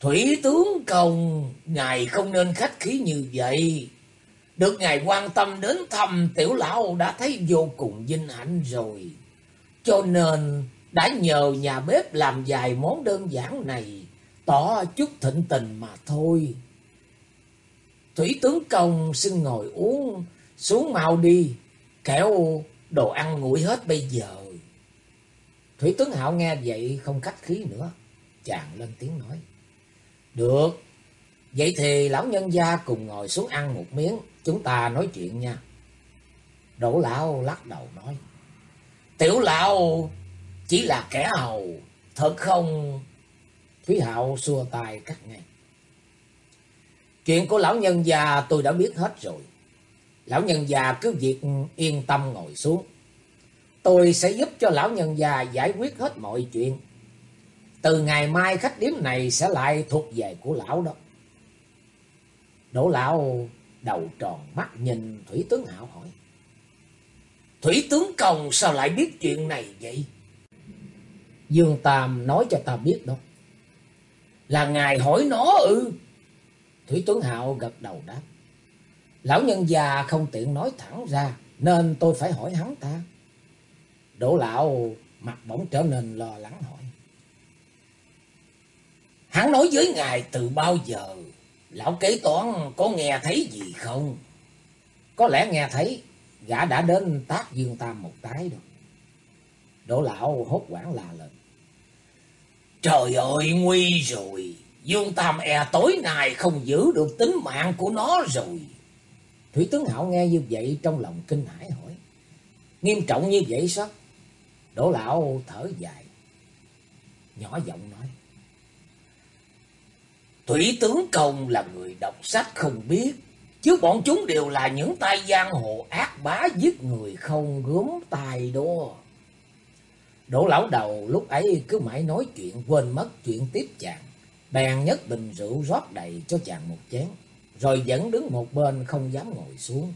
Thủy tướng công, ngài không nên khách khí như vậy. Được ngài quan tâm đến thăm tiểu lão đã thấy vô cùng vinh hạnh rồi. Cho nên đã nhờ nhà bếp làm vài món đơn giản này, tỏ chút thịnh tình mà thôi. Thủy tướng công xin ngồi uống, xuống mau đi, kẻo đồ ăn nguội hết bây giờ. Thủy tướng Hạo nghe vậy không khách khí nữa. Chàng lên tiếng nói. Được. Vậy thì lão nhân gia cùng ngồi xuống ăn một miếng. Chúng ta nói chuyện nha. Đỗ lão lắc đầu nói. Tiểu lão, chỉ là kẻ hầu. Thật không... Thúy Hạo xua tay cắt ngang. Chuyện của lão nhân già tôi đã biết hết rồi. Lão nhân già cứ việc yên tâm ngồi xuống. Tôi sẽ giúp cho lão nhân già giải quyết hết mọi chuyện. Từ ngày mai khách điếm này sẽ lại thuộc về của lão đó. Đỗ lão đầu tròn mắt nhìn Thủy tướng Hạo hỏi. Thủy tướng Công sao lại biết chuyện này vậy? Dương Tam nói cho ta biết đó. Là ngài hỏi nó ư? Thủy tướng Hạo gật đầu đáp. Lão nhân già không tiện nói thẳng ra, nên tôi phải hỏi hắn ta. Đỗ lão mặt bỗng trở nên lo lắng hỏi. Hắn nói với ngài từ bao giờ? Lão kế toán có nghe thấy gì không? Có lẽ nghe thấy, gã đã đến tác Dương Tam một cái rồi. Đỗ lão hốt quảng là lên. Trời ơi, nguy rồi. Dương Tam e tối nay không giữ được tính mạng của nó rồi. Thủy tướng Hạo nghe như vậy trong lòng kinh hãi hỏi. Nghiêm trọng như vậy sao? Đỗ lão thở dài. Nhỏ giọng nói. Thủy tướng công là người đọc sách không biết. Chứ bọn chúng đều là những tay giang hồ ác bá giết người không gớm tài đô. Đỗ lão đầu lúc ấy cứ mãi nói chuyện, quên mất chuyện tiếp chàng. Bèn nhất bình rượu rót đầy cho chàng một chén. Rồi vẫn đứng một bên không dám ngồi xuống.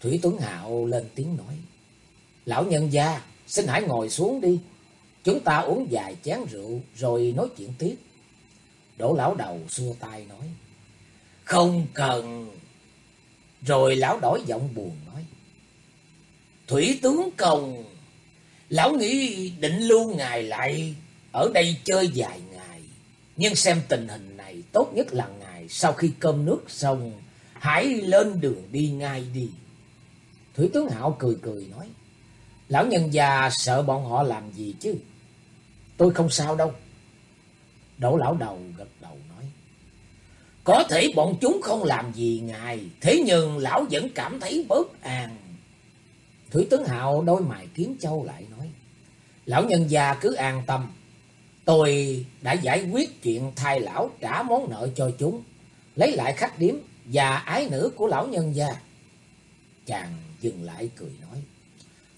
Thủy Tuấn Hạo lên tiếng nói. Lão nhân gia, xin hãy ngồi xuống đi. Chúng ta uống vài chén rượu rồi nói chuyện tiếp. Đỗ lão đầu xua tay nói. Không cần. Rồi lão đổi giọng buồn nói. Thủy tướng công, lão nghĩ định lưu ngài lại ở đây chơi vài ngày. Nhưng xem tình hình này tốt nhất là sau khi cơm nước xong, hãy lên đường đi ngay đi. Thủy tướng Hạo cười cười nói. Lão nhân già sợ bọn họ làm gì chứ? Tôi không sao đâu. Đỗ lão đầu gật đầu nói. Có thể bọn chúng không làm gì ngài, thế nhưng lão vẫn cảm thấy bất an. Thủy tướng Hạo đôi mày kiếm châu lại nói. Lão nhân già cứ an tâm. Tôi đã giải quyết chuyện thay lão trả món nợ cho chúng. Lấy lại khách điếm và ái nữ của lão nhân gia. Chàng dừng lại cười nói.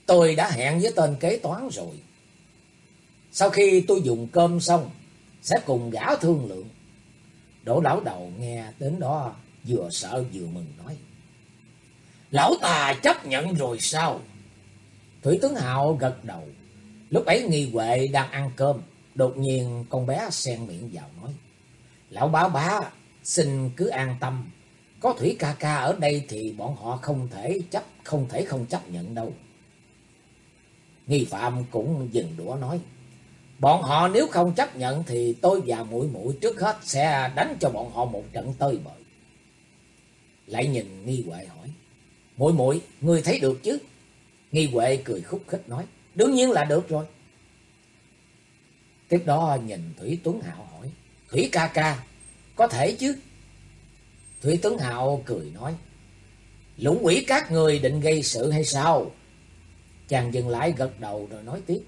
Tôi đã hẹn với tên kế toán rồi. Sau khi tôi dùng cơm xong, sẽ cùng gã thương lượng. Đỗ lão đầu nghe đến đó vừa sợ vừa mừng nói. Lão ta chấp nhận rồi sao? Thủy tướng Hạo gật đầu. Lúc ấy nghi Huệ đang ăn cơm. Đột nhiên con bé xen miệng vào nói. Lão bá bá, xin cứ an tâm. Có Thủy ca ca ở đây thì bọn họ không thể chấp không thể không chấp nhận đâu. Nghi Phạm cũng dừng đũa nói. Bọn họ nếu không chấp nhận thì tôi và muội muội trước hết sẽ đánh cho bọn họ một trận tơi bời. Lại nhìn Nghi Huệ hỏi. muội muội ngươi thấy được chứ? Nghi Huệ cười khúc khích nói. Đương nhiên là được rồi. Tiếp đó nhìn Thủy Tuấn Hạo hỏi. Thủy ca ca, có thể chứ? Thủy Tuấn Hạo cười nói. Lũng quỷ các người định gây sự hay sao? Chàng dừng lại gật đầu rồi nói tiếp.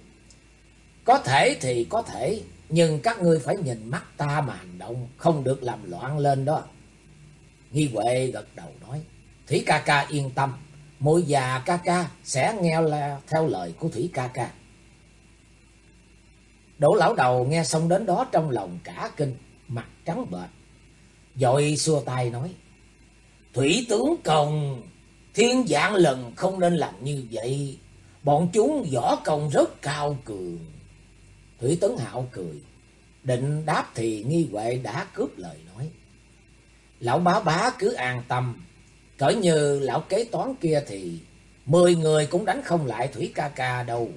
Có thể thì có thể, nhưng các ngươi phải nhìn mắt ta mà hành động, không được làm loạn lên đó. Nghi Huệ gật đầu nói, Thủy ca ca yên tâm, mỗi già ca ca sẽ nghe là theo lời của Thủy ca ca. Đỗ lão đầu nghe xong đến đó trong lòng cả kinh, mặt trắng bệch. Dội xua tay nói, Thủy tướng công, thiên dạng lần không nên làm như vậy. Bọn chúng võ công rất cao cường. Thủy Tấn Hạo cười. Định đáp thì nghi huệ đã cướp lời nói. Lão bá bá cứ an tâm. Cỡ như lão kế toán kia thì mười người cũng đánh không lại Thủy ca ca đâu.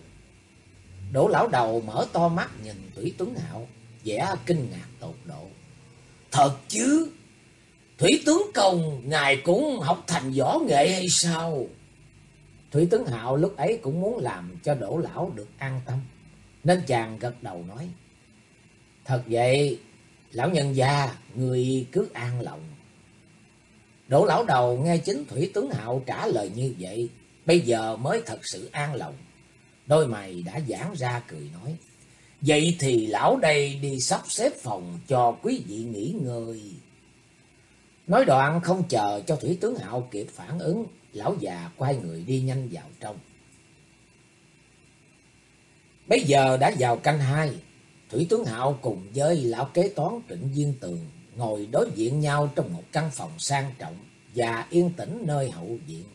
Đỗ lão đầu mở to mắt nhìn Thủy Tuấn Hạo, vẻ kinh ngạc tột độ. Thật chứ? Thủy tướng công, ngài cũng học thành võ nghệ hay sao? Thủy tướng Hạo lúc ấy cũng muốn làm cho đỗ lão được an tâm. Nên chàng gật đầu nói. Thật vậy, lão nhân gia, người cứ an lòng. Đỗ lão đầu nghe chính Thủy tướng Hạo trả lời như vậy, bây giờ mới thật sự an lòng. Đôi mày đã giãn ra cười nói. Vậy thì lão đây đi sắp xếp phòng cho quý vị nghỉ ngơi. Nói đoạn không chờ cho Thủy tướng Hạo kịp phản ứng, lão già quay người đi nhanh vào trong. Bây giờ đã vào canh hai, Thủy tướng Hạo cùng với lão kế toán Trịnh Diên Tường ngồi đối diện nhau trong một căn phòng sang trọng và yên tĩnh nơi hậu viện.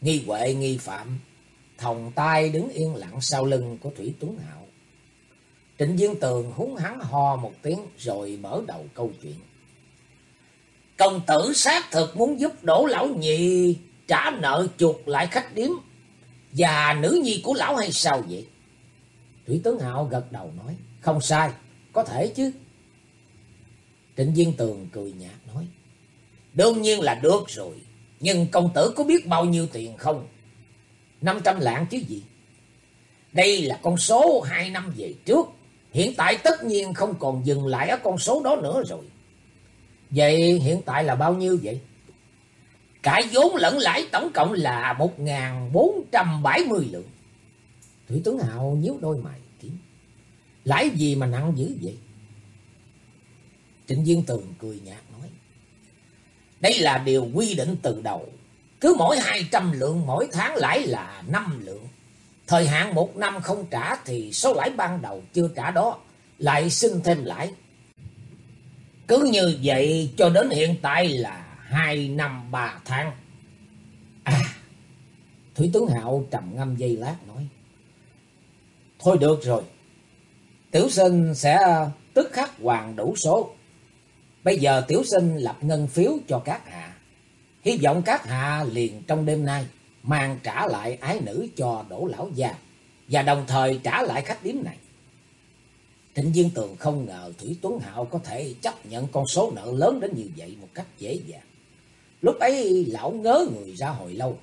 Nghi Huệ nghi phạm, thòng tay đứng yên lặng sau lưng của Thủy tướng Hạo. Trịnh Viên Tường húng hắn ho một tiếng rồi mở đầu câu chuyện. Công tử xác thực muốn giúp đổ lão nhị trả nợ chuộc lại khách điếm và nữ nhi của lão hay sao vậy? Thủy tướng Hạo gật đầu nói, không sai, có thể chứ. Trịnh Viên Tường cười nhạt nói, đương nhiên là được rồi, nhưng công tử có biết bao nhiêu tiền không? 500 lạng chứ gì? Đây là con số hai năm về trước, hiện tại tất nhiên không còn dừng lại ở con số đó nữa rồi. Vậy hiện tại là bao nhiêu vậy? Cả vốn lẫn lãi tổng cộng là 1.470 lượng. Thủy tướng hào nhíu đôi mày kiếm. Lãi gì mà nặng dữ vậy? Trịnh Viên Tường cười nhạt nói. Đây là điều quy định từ đầu. Cứ mỗi 200 lượng mỗi tháng lãi là 5 lượng. Thời hạn một năm không trả thì số lãi ban đầu chưa trả đó lại xin thêm lãi. Cứ như vậy cho đến hiện tại là hai năm ba tháng. À, Thủy tướng Hạo trầm ngâm giây lát nói. Thôi được rồi, tiểu sinh sẽ tức khắc hoàn đủ số. Bây giờ tiểu sinh lập ngân phiếu cho các hạ. Hy vọng các hạ liền trong đêm nay mang trả lại ái nữ cho đổ lão già và đồng thời trả lại khách điếm này. Trịnh Viên Tường không ngờ Thủy Tuấn Hạo có thể chấp nhận con số nợ lớn đến như vậy một cách dễ dàng. Lúc ấy, lão ngớ người ra hồi lâu.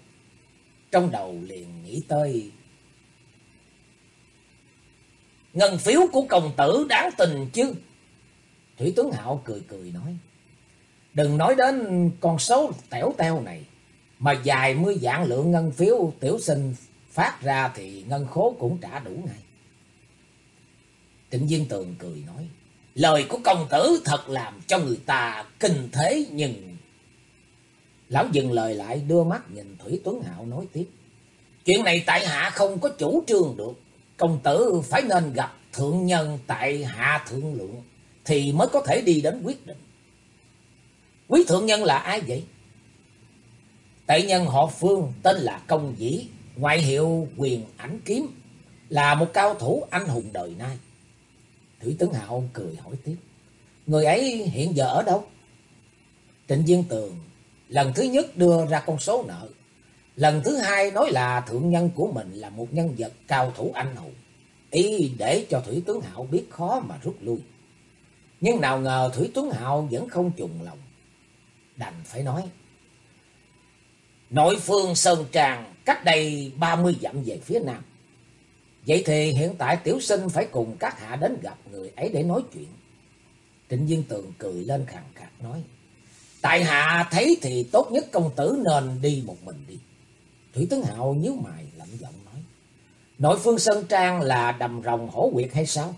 Trong đầu liền nghĩ tới Ngân phiếu của công tử đáng tình chứ. Thủy Tuấn Hạo cười cười nói. Đừng nói đến con số tẻo teo này. Mà dài mươi dạng lượng ngân phiếu tiểu sinh phát ra thì ngân khố cũng trả đủ ngay. Trịnh Viên Tường cười nói. Lời của công tử thật làm cho người ta kinh thế nhưng... Lão dừng lời lại, đưa mắt nhìn Thủy Tuấn Hạo nói tiếp. Chuyện này tại hạ không có chủ trương được. Công tử phải nên gặp thượng nhân tại hạ thượng lượng. Thì mới có thể đi đến quyết định. Quý thượng nhân là ai vậy? Tệ nhân họ Phương tên là Công Dĩ. Ngoại hiệu quyền ảnh kiếm. Là một cao thủ anh hùng đời nay. Thủy Tấn Hạo cười hỏi tiếp. Người ấy hiện giờ ở đâu? Trịnh Viên Tường, lần thứ nhất đưa ra con số nợ. Lần thứ hai nói là thượng nhân của mình là một nhân vật cao thủ anh hùng. Ý để cho Thủy Tướng Hạo biết khó mà rút lui. Nhưng nào ngờ Thủy tướng Hạo vẫn không trùng lòng. Đành phải nói. Nội phương Sơn Tràng cách đây 30 dặm về phía nam. Vậy thì hiện tại tiểu sinh phải cùng các hạ đến gặp người ấy để nói chuyện. Trịnh Viên Tường cười lên khàn khạc nói. Tại hạ thấy thì tốt nhất công tử nên đi một mình đi. Thủy Tấn Hạo nhíu mày lạnh giọng nói. Nội phương Sơn Trang là đầm rồng hổ quyệt hay sao?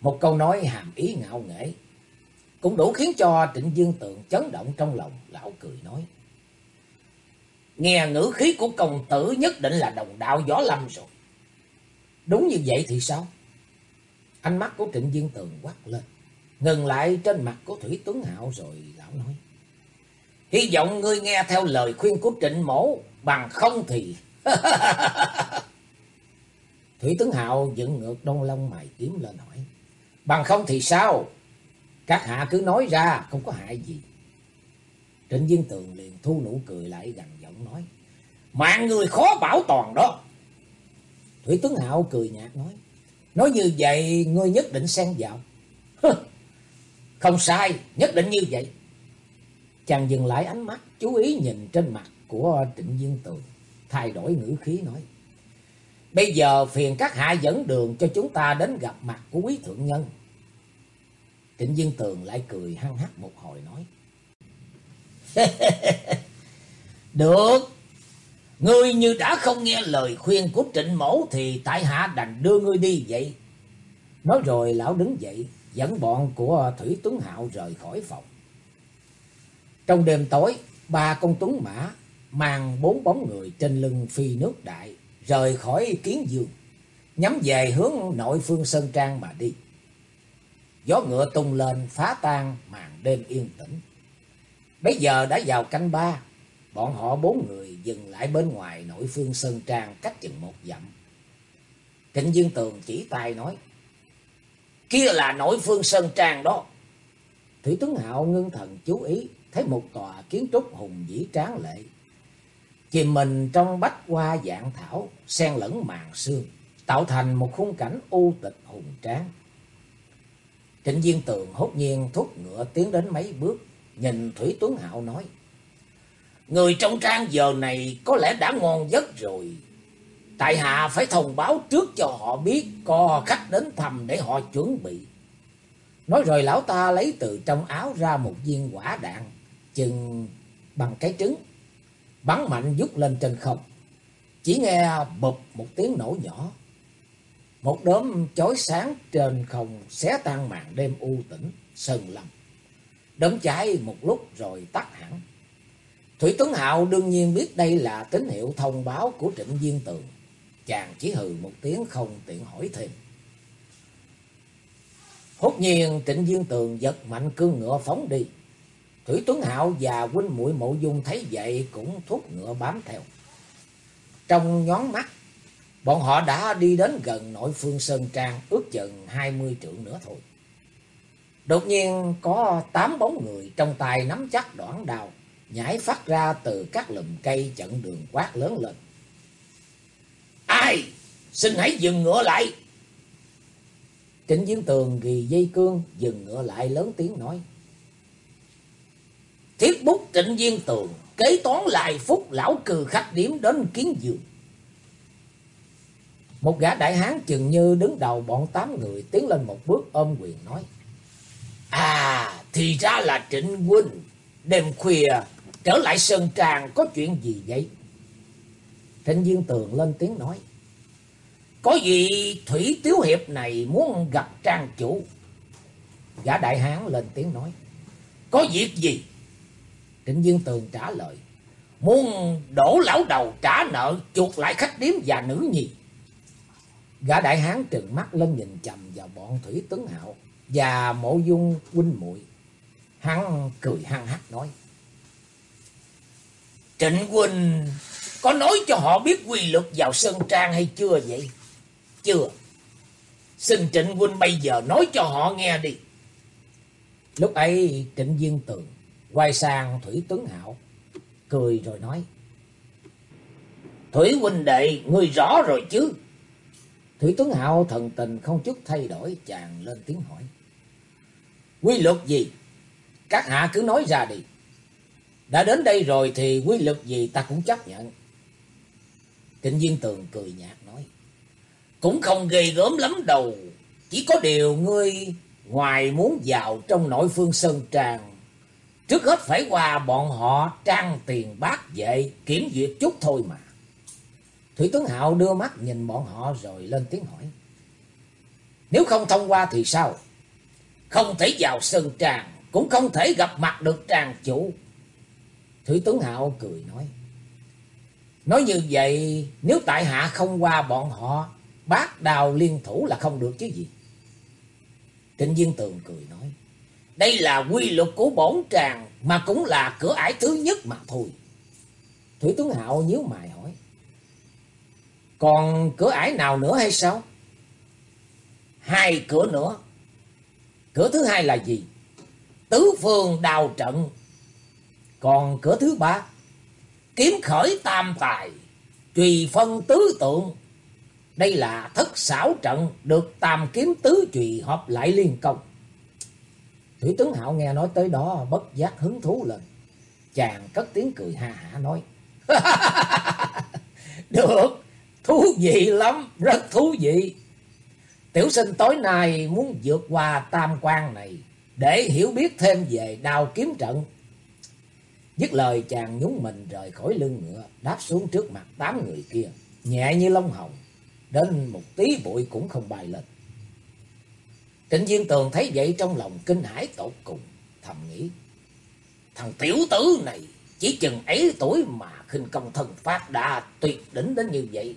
Một câu nói hàm ý ngạo nghễ. Cũng đủ khiến cho Trịnh Dương Tượng chấn động trong lòng. Lão cười nói. Nghe ngữ khí của công tử nhất định là đồng đạo gió lâm rồi. Đúng như vậy thì sao? Ánh mắt của Trịnh Dương Tường quát lên. Ngừng lại trên mặt của Thủy Tuấn Hạo rồi lão nói. Hy vọng ngươi nghe theo lời khuyên của Trịnh Mổ. Bằng không thì... Thủy Tuấn Hạo dựng ngược đông lông mày kiếm lên hỏi. Bằng không thì sao? Các hạ cứ nói ra, không có hại gì. Trịnh Dương Tường liền thu nụ cười lại gần nói. Mạng người khó bảo toàn đó. Thủy Tuấn Hạo cười nhạt nói. Nói như vậy ngươi nhất định xen vào. Không sai, nhất định như vậy. Chàng dừng lại ánh mắt, chú ý nhìn trên mặt của Trịnh Viên Tường, thay đổi ngữ khí nói. Bây giờ phiền các hạ dẫn đường cho chúng ta đến gặp mặt của quý thượng nhân. Trịnh Viên Tường lại cười hăng hắc một hồi nói. Được, ngươi như đã không nghe lời khuyên của trịnh mẫu thì tại hạ đành đưa ngươi đi vậy. Nói rồi lão đứng dậy, dẫn bọn của Thủy Tuấn Hạo rời khỏi phòng. Trong đêm tối, ba con tuấn mã mang bốn bóng người trên lưng phi nước đại, rời khỏi kiến dương, nhắm về hướng nội phương Sơn Trang mà đi. Gió ngựa tung lên phá tan màn đêm yên tĩnh. Bây giờ đã vào canh ba, bọn họ bốn người dừng lại bên ngoài nội phương Sơn Trang cách chừng một dặm. Trịnh Dương Tường chỉ tay nói, kia là nội phương Sơn Trang đó. Thủy Tuấn Hạo ngưng thần chú ý, thấy một tòa kiến trúc hùng vĩ tráng lệ. Chìm mình trong bách hoa dạng thảo, xen lẫn màn sương, tạo thành một khung cảnh u tịch hùng tráng. Trịnh Viên Tường hốt nhiên thúc ngựa tiến đến mấy bước, nhìn Thủy Tuấn Hạo nói. Người trong trang giờ này có lẽ đã ngon giấc rồi. Tại hạ phải thông báo trước cho họ biết có khách đến thăm để họ chuẩn bị. Nói rồi lão ta lấy từ trong áo ra một viên quả đạn, chừng bằng cái trứng, bắn mạnh dút lên trên không. Chỉ nghe bụp một tiếng nổ nhỏ. Một đốm chói sáng trên không xé tan màn đêm u tĩnh, sơn lâm. Đốm cháy một lúc rồi tắt hẳn. Thủy Tuấn Hạo đương nhiên biết đây là tín hiệu thông báo của Trịnh Viên Tường. Chàng chỉ hừ một tiếng không tiện hỏi thêm. Hốt nhiên Trịnh Viên Tường giật mạnh cương ngựa phóng đi. Thủy Tuấn Hạo và huynh muội Mộ Dung thấy vậy cũng thúc ngựa bám theo. Trong nhón mắt, bọn họ đã đi đến gần nội phương Sơn Trang ước chừng hai mươi trượng nữa thôi. Đột nhiên có tám bóng người trong tay nắm chắc đoạn đào, nhảy phát ra từ các lùm cây chặn đường quát lớn lên. Ai? Xin hãy dừng ngựa lại. Trịnh Diễn Tường ghi dây cương, dừng ngựa lại lớn tiếng nói. Thiết bút trịnh Viên Tường, kế toán lại phúc lão cừ khách điểm đến kiến dường. Một gã đại hán chừng như đứng đầu bọn tám người tiến lên một bước ôm quyền nói. À, thì ra là trịnh huynh, đêm khuya trở lại Sơn Tràng, có chuyện gì vậy? Trịnh Viên Tường lên tiếng nói. Có gì Thủy Tiếu Hiệp này muốn gặp trang chủ? Gã đại hán lên tiếng nói. Có việc gì? Trịnh Dương Tường trả lời. Muốn đổ lão đầu trả nợ chuột lại khách điếm và nữ nhi. Gã đại hán trừng mắt lên nhìn chầm vào bọn Thủy tấn Hạo và mộ dung huynh muội Hắn cười hăng hắc nói. Trịnh Quỳnh có nói cho họ biết quy luật vào Sơn Trang hay chưa vậy? chưa? Xin Trịnh Quỳnh bây giờ nói cho họ nghe đi. Lúc ấy Trịnh Viên Tường quay sang Thủy Tuấn Hạo, cười rồi nói. Thủy huynh đệ, ngươi rõ rồi chứ? Thủy Tuấn Hạo thần tình không chút thay đổi, chàng lên tiếng hỏi. Quy luật gì? Các hạ cứ nói ra đi. Đã đến đây rồi thì quy luật gì ta cũng chấp nhận. Trịnh Viên Tường cười nhạt nói. Cũng không ghê gớm lắm đâu. Chỉ có điều ngươi ngoài muốn vào trong nội phương Sơn Tràng. Trước hết phải qua bọn họ trang tiền bát vệ kiểm duyệt chút thôi mà. Thủy tướng Hạo đưa mắt nhìn bọn họ rồi lên tiếng hỏi. Nếu không thông qua thì sao? Không thể vào Sơn Tràng, cũng không thể gặp mặt được tràng chủ. Thủy Tuấn Hạo cười nói. Nói như vậy, nếu tại hạ không qua bọn họ, bác đào liên thủ là không được chứ gì. Trịnh Viên Tường cười nói. Đây là quy luật của bổn tràng mà cũng là cửa ải thứ nhất mà thôi. Thủy Tuấn Hạo nhíu mày hỏi. Còn cửa ải nào nữa hay sao? Hai cửa nữa. Cửa thứ hai là gì? Tứ phương đào trận. Còn cửa thứ ba? Kiếm khởi tam tài. trùy phân tứ tượng. Đây là thất xảo trận được tam kiếm tứ trùy hợp lại liên công. Thủy tướng Hạo nghe nói tới đó bất giác hứng thú lên. Chàng cất tiếng cười ha hả nói. Được, thú vị lắm, rất thú vị. Tiểu sinh tối nay muốn vượt qua tam quan này để hiểu biết thêm về đào kiếm trận. Dứt lời chàng nhúng mình rời khỏi lưng ngựa, đáp xuống trước mặt tám người kia, nhẹ như lông hồng đến một tí bụi cũng không bay lên. Trịnh Viên Tường thấy vậy trong lòng kinh hãi tột cùng, thầm nghĩ. Thằng tiểu tử này chỉ chừng ấy tuổi mà khinh công thần phát đã tuyệt đỉnh đến như vậy.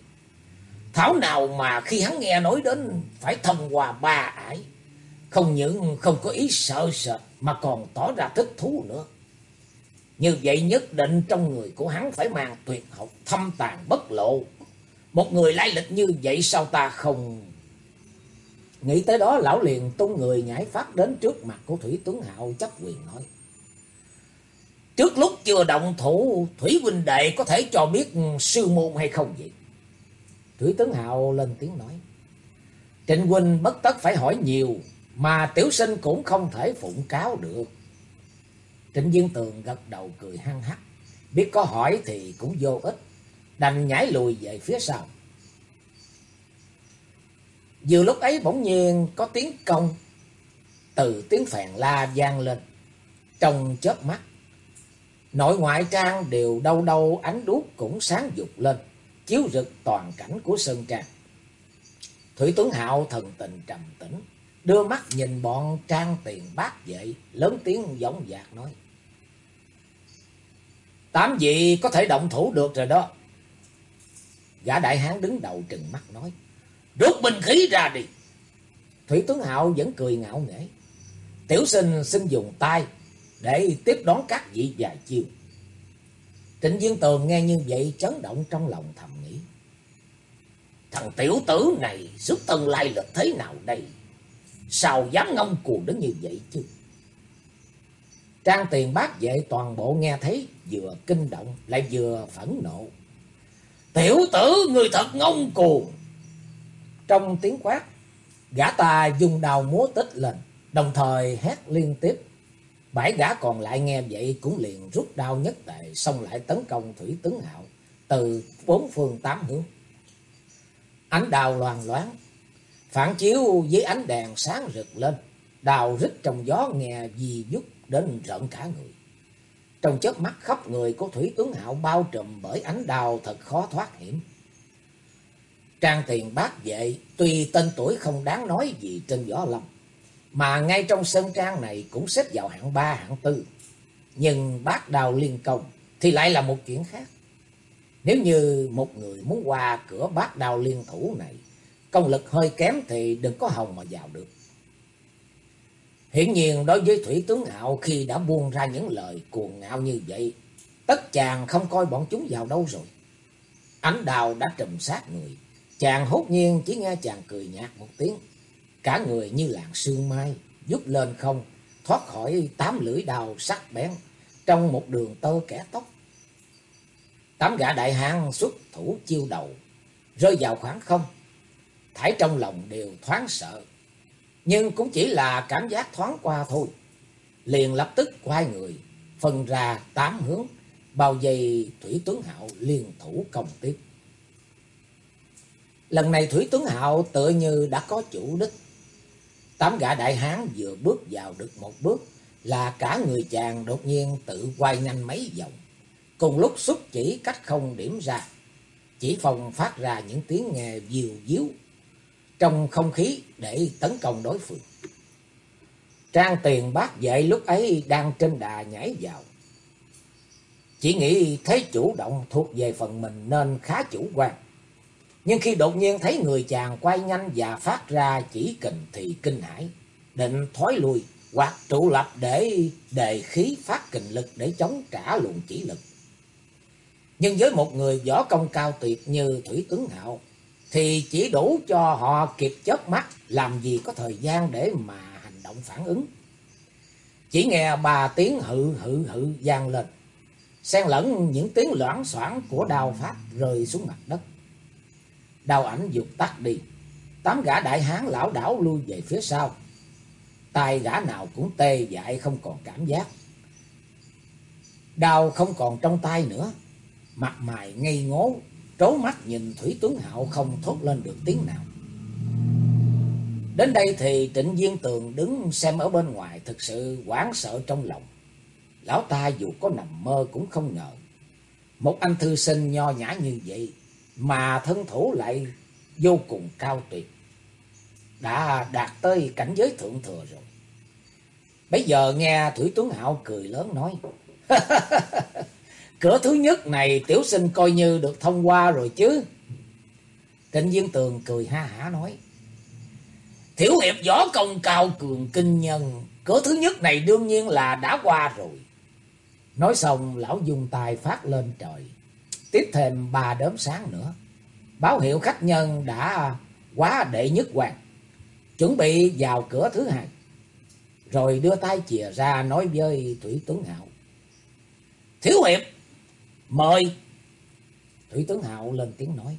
Thảo nào mà khi hắn nghe nói đến phải thông qua ba ải, không những không có ý sợ sợ mà còn tỏ ra thích thú nữa. Như vậy nhất định trong người của hắn phải mang tuyệt học thâm tàn bất lộ một người lai lịch như vậy sao ta không... Nghĩ tới đó lão liền tung người nhảy phát đến trước mặt của Thủy Tuấn Hạo chấp quyền nói. Trước lúc chưa động thủ, Thủy huynh đệ có thể cho biết sư môn hay không vậy? Thủy Tuấn Hạo lên tiếng nói. Trịnh huynh bất tất phải hỏi nhiều, mà tiểu sinh cũng không thể phụng cáo được. Trịnh Viên Tường gật đầu cười hăng hắc, biết có hỏi thì cũng vô ích, đành nhảy lùi về phía sau. Vừa lúc ấy bỗng nhiên có tiếng công từ tiếng phèn la vang lên. Trong chớp mắt, nội ngoại trang đều đâu đâu ánh đuốc cũng sáng dục lên, chiếu rực toàn cảnh của sơn trang. Thủy Tuấn Hạo thần tình trầm tĩnh, đưa mắt nhìn bọn trang tiền bác dậy, lớn tiếng giống dạc nói. Tám vị có thể động thủ được rồi đó. Gã đại hán đứng đầu trừng mắt nói. Rút binh khí ra đi. Thủy tướng Hạo vẫn cười ngạo nghễ. Tiểu sinh xin dùng tay để tiếp đón các vị vài chiêu. Trịnh Viên Tường nghe như vậy chấn động trong lòng thầm nghĩ. Thằng tiểu tử này xuất thân lai lịch thế nào đây? Sao dám ngông cuồng đến như vậy chứ? Trang tiền bác vệ toàn bộ nghe thấy vừa kinh động lại vừa phẫn nộ. Tiểu tử người thật ngông cuồng. Trong tiếng quát, gã ta dùng đào múa tích lên, đồng thời hét liên tiếp. Bảy gã còn lại nghe vậy cũng liền rút đao nhất tệ, xong lại tấn công Thủy Tướng Hạo từ bốn phương tám hướng. Ánh đào loàn loáng, phản chiếu với ánh đèn sáng rực lên, đào rít trong gió nghe gì dút đến rợn cả người. Trong chớp mắt khắp người của Thủy Tướng Hạo bao trùm bởi ánh đào thật khó thoát hiểm. Trang tiền bác vệ tuy tên tuổi không đáng nói gì trên võ lâm, mà ngay trong sân trang này cũng xếp vào hạng ba hạng tư. Nhưng bác đào liên công thì lại là một chuyện khác. Nếu như một người muốn qua cửa bác đào liên thủ này, công lực hơi kém thì đừng có hồng mà vào được. Hiển nhiên đối với Thủy Tướng Hạo khi đã buông ra những lời cuồng ngạo như vậy, tất chàng không coi bọn chúng vào đâu rồi. Ánh đào đã trùm sát người, chàng hốt nhiên chỉ nghe chàng cười nhạt một tiếng. Cả người như làn sương mai, dút lên không, thoát khỏi tám lưỡi đào sắc bén trong một đường tơ kẻ tóc. Tám gã đại hán xuất thủ chiêu đầu, rơi vào khoảng không. Thải trong lòng đều thoáng sợ, nhưng cũng chỉ là cảm giác thoáng qua thôi. Liền lập tức quay người, phân ra tám hướng, bao vây Thủy Tuấn Hạo liên thủ công tiếp. Lần này Thủy Tuấn Hạo tự như đã có chủ đích. Tám gã đại hán vừa bước vào được một bước là cả người chàng đột nhiên tự quay nhanh mấy vòng. Cùng lúc xúc chỉ cách không điểm ra. Chỉ phòng phát ra những tiếng nghe diều díu trong không khí để tấn công đối phương. Trang tiền bác dậy lúc ấy đang trên đà nhảy vào. Chỉ nghĩ thấy chủ động thuộc về phần mình nên khá chủ quan. Nhưng khi đột nhiên thấy người chàng quay nhanh và phát ra chỉ kình thì kinh hãi, định thoái lui hoặc trụ lập để đề khí phát kình lực để chống trả luồng chỉ lực. Nhưng với một người võ công cao tuyệt như Thủy Tướng Hạo, thì chỉ đủ cho họ kịp chớp mắt, làm gì có thời gian để mà hành động phản ứng. Chỉ nghe ba tiếng hự hự hự vang lên, xen lẫn những tiếng loãng xoảng của đào phát rơi xuống mặt đất. Đào ảnh dục tắt đi, tám gã đại hán lão đảo lui về phía sau. tay gã nào cũng tê dại không còn cảm giác. Đào không còn trong tay nữa, mặt mày ngây ngố, trố mắt nhìn Thủy Tuấn Hạo không thốt lên được tiếng nào. Đến đây thì Trịnh Viên Tường đứng xem ở bên ngoài, thực sự hoảng sợ trong lòng. Lão ta dù có nằm mơ cũng không ngờ. Một anh thư sinh nho nhã như vậy mà thân thủ lại vô cùng cao tuyệt. Đã đạt tới cảnh giới thượng thừa rồi. Bây giờ nghe Thủy Tuấn Hạo cười lớn nói. Cửa thứ nhất này tiểu sinh coi như được thông qua rồi chứ. Trịnh Viên Tường cười ha hả nói. Thiểu hiệp võ công cao cường kinh nhân. Cửa thứ nhất này đương nhiên là đã qua rồi. Nói xong lão dùng tài phát lên trời. Tiếp thêm ba đốm sáng nữa. Báo hiệu khách nhân đã quá đệ nhất hoàng. chuẩn bị vào cửa thứ hai. Rồi đưa tay chìa ra nói với Thủy Tuấn Hạo. Thiếu hiệp, mời. Thủy tướng Hạo lên tiếng nói.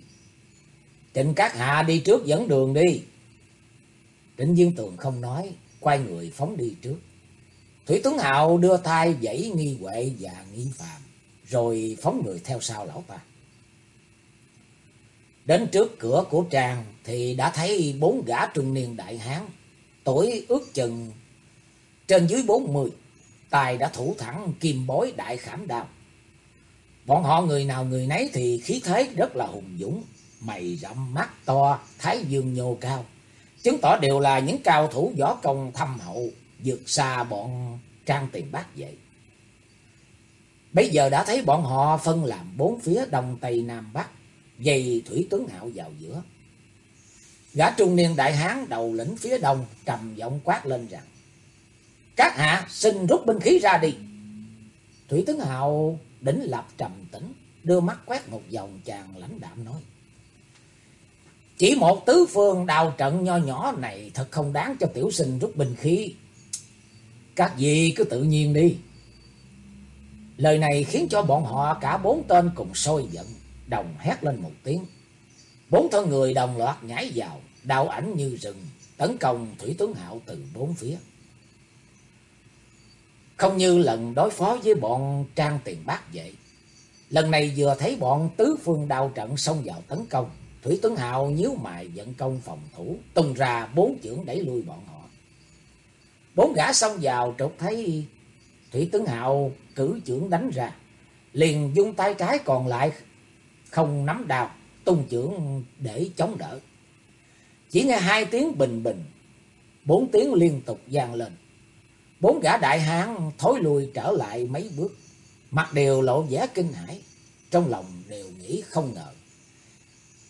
Trịnh Các Hạ đi trước dẫn đường đi. Trịnh Dương Tường không nói, quay người phóng đi trước. Thủy tướng Hạo đưa tay dãy nghi huệ và nghi phạm rồi phóng người theo sau lão ta. Đến trước cửa của tràng thì đã thấy bốn gã trung niên đại hán, tuổi ước chừng trên dưới bốn mươi, tài đã thủ thẳng kim bối đại khảm đao. Bọn họ người nào người nấy thì khí thế rất là hùng dũng, mày rậm mắt to, thái dương nhô cao, chứng tỏ đều là những cao thủ võ công thâm hậu, vượt xa bọn trang tiền bác vậy. Bây giờ đã thấy bọn họ phân làm bốn phía đông tây nam bắc, dày Thủy tướng Hạo vào giữa. Gã trung niên đại hán đầu lĩnh phía đông trầm giọng quát lên rằng: "Các hạ xin rút binh khí ra đi." Thủy tướng Hạo đỉnh lập trầm tĩnh, đưa mắt quét một vòng chàng lãnh đạm nói: "Chỉ một tứ phương đào trận nho nhỏ này thật không đáng cho tiểu sinh rút binh khí. Các vị cứ tự nhiên đi." Lời này khiến cho bọn họ cả bốn tên cùng sôi giận đồng hét lên một tiếng. Bốn thân người đồng loạt nhảy vào, đạo ảnh như rừng, tấn công Thủy Tướng Hạo từ bốn phía. Không như lần đối phó với bọn Trang Tiền Bác vậy. Lần này vừa thấy bọn tứ phương đao trận xông vào tấn công, Thủy Tuấn Hạo nhíu mày dẫn công phòng thủ, tung ra bốn chưởng đẩy lui bọn họ. Bốn gã xông vào trục thấy Thủy Tuấn Hạo cử chưởng đánh ra, liền dung tay trái còn lại không nắm đao, tung chưởng để chống đỡ. Chỉ nghe hai tiếng bình bình, bốn tiếng liên tục vang lên. Bốn gã đại hán thối lùi trở lại mấy bước, mặt đều lộ vẻ kinh hãi, trong lòng đều nghĩ không ngờ.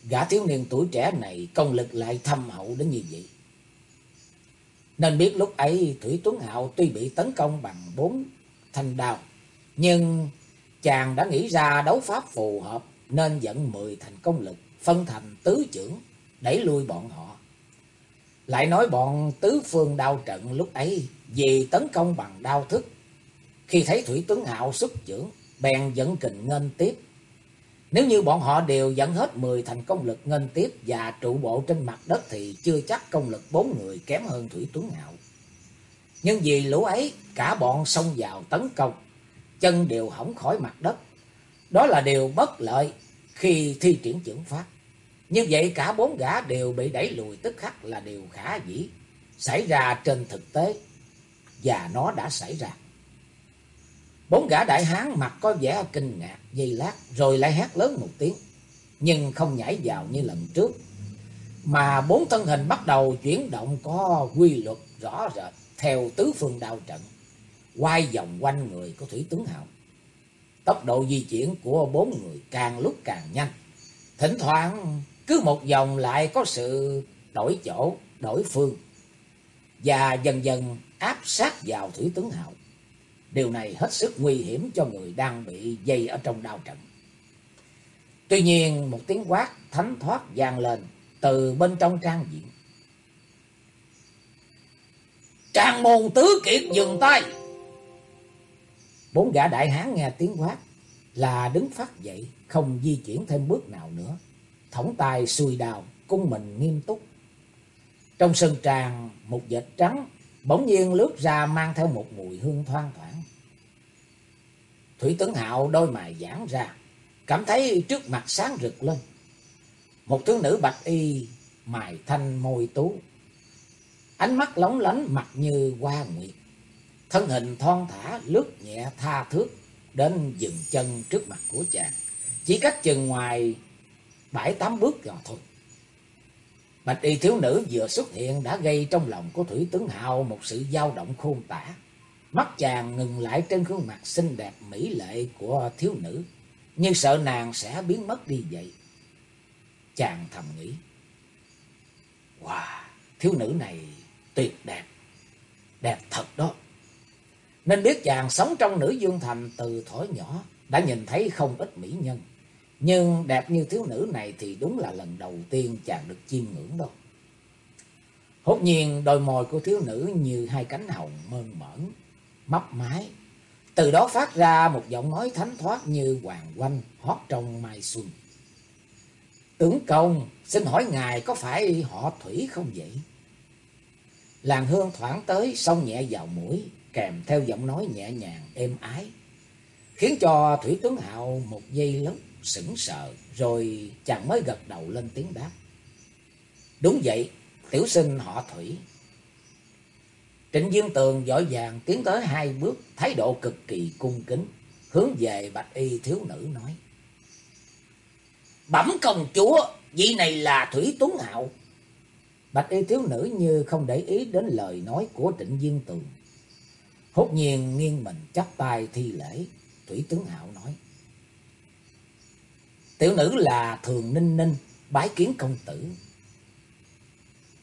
Gã thiếu niên tuổi trẻ này công lực lại thâm hậu đến như vậy. Nên biết lúc ấy Thủy Tuấn Hạo tuy bị tấn công bằng bốn thanh đao, nhưng chàng đã nghĩ ra đấu pháp phù hợp nên dẫn mười thành công lực, phân thành tứ trưởng, đẩy lui bọn họ. Lại nói bọn tứ phương đao trận lúc ấy vì tấn công bằng đao thức. Khi thấy Thủy tướng Hạo xuất trưởng, bèn dẫn kình ngân tiếp. Nếu như bọn họ đều dẫn hết mười thành công lực ngân tiếp và trụ bộ trên mặt đất thì chưa chắc công lực bốn người kém hơn Thủy Tuấn Hạo. Nhưng vì lũ ấy, cả bọn xông vào tấn công, chân đều hỏng khỏi mặt đất. Đó là điều bất lợi khi thi triển trưởng pháp. Như vậy cả bốn gã đều bị đẩy lùi tức khắc là điều khả dĩ xảy ra trên thực tế và nó đã xảy ra. Bốn gã đại hán mặt có vẻ kinh ngạc giây lát rồi lại hét lớn một tiếng, nhưng không nhảy vào như lần trước, mà bốn thân hình bắt đầu chuyển động có quy luật rõ rệt theo tứ phương đao trận, quay vòng quanh người của Thủy Tướng Hạo. Tốc độ di chuyển của bốn người càng lúc càng nhanh. Thỉnh thoảng cứ một vòng lại có sự đổi chỗ, đổi phương. Và dần dần áp sát vào Thủy Tướng Hạo. Điều này hết sức nguy hiểm cho người đang bị dây ở trong đao trận. Tuy nhiên một tiếng quát thánh thoát vang lên từ bên trong trang diện. Trang môn tứ kiệt dừng tay. Bốn gã đại hán nghe tiếng quát là đứng phát dậy, không di chuyển thêm bước nào nữa. Thổng tay xuôi đào, cung mình nghiêm túc. Trong sân tràng, một vệt trắng bỗng nhiên lướt ra mang theo một mùi hương thoang thoảng. Thủy Tấn Hạo đôi mày giãn ra, cảm thấy trước mặt sáng rực lên. Một thiếu nữ bạch y, mày thanh môi tú. Ánh mắt lóng lánh mặt như hoa nguyệt thân hình thon thả lướt nhẹ tha thước đến dừng chân trước mặt của chàng, chỉ cách chừng ngoài bảy tám bước rồi thôi. Bạch y thiếu nữ vừa xuất hiện đã gây trong lòng của Thủy Tướng Hào một sự dao động khôn tả. Mắt chàng ngừng lại trên khuôn mặt xinh đẹp mỹ lệ của thiếu nữ, như sợ nàng sẽ biến mất đi vậy. Chàng thầm nghĩ, Wow, thiếu nữ này tuyệt đẹp, đẹp thật đó. Nên biết chàng sống trong nữ dương thành từ thổi nhỏ, đã nhìn thấy không ít mỹ nhân. Nhưng đẹp như thiếu nữ này thì đúng là lần đầu tiên chàng được chiêm ngưỡng đâu. Hốt nhiên đôi môi của thiếu nữ như hai cánh hồng mơn mởn, mấp mái. Từ đó phát ra một giọng nói thánh thoát như hoàng quanh hót trong mai xuân. Tướng công, xin hỏi ngài có phải họ thủy không vậy? Làng hương thoảng tới, sông nhẹ vào mũi, kèm theo giọng nói nhẹ nhàng, êm ái. Khiến cho Thủy Tuấn Hạo một giây lớn sững sờ, rồi chàng mới gật đầu lên tiếng đáp. Đúng vậy, tiểu sinh họ Thủy. Trịnh Dương Tường dõi vàng tiến tới hai bước, thái độ cực kỳ cung kính, hướng về bạch y thiếu nữ nói. Bẩm công chúa, vị này là Thủy Tuấn Hạo. Bạch y thiếu nữ như không để ý đến lời nói của Trịnh Dương Tường. Hốt nhiên nghiêng mình chắp tay thi lễ, Thủy Tuấn Hạo nói. Tiểu nữ là Thường Ninh Ninh, bái kiến công tử.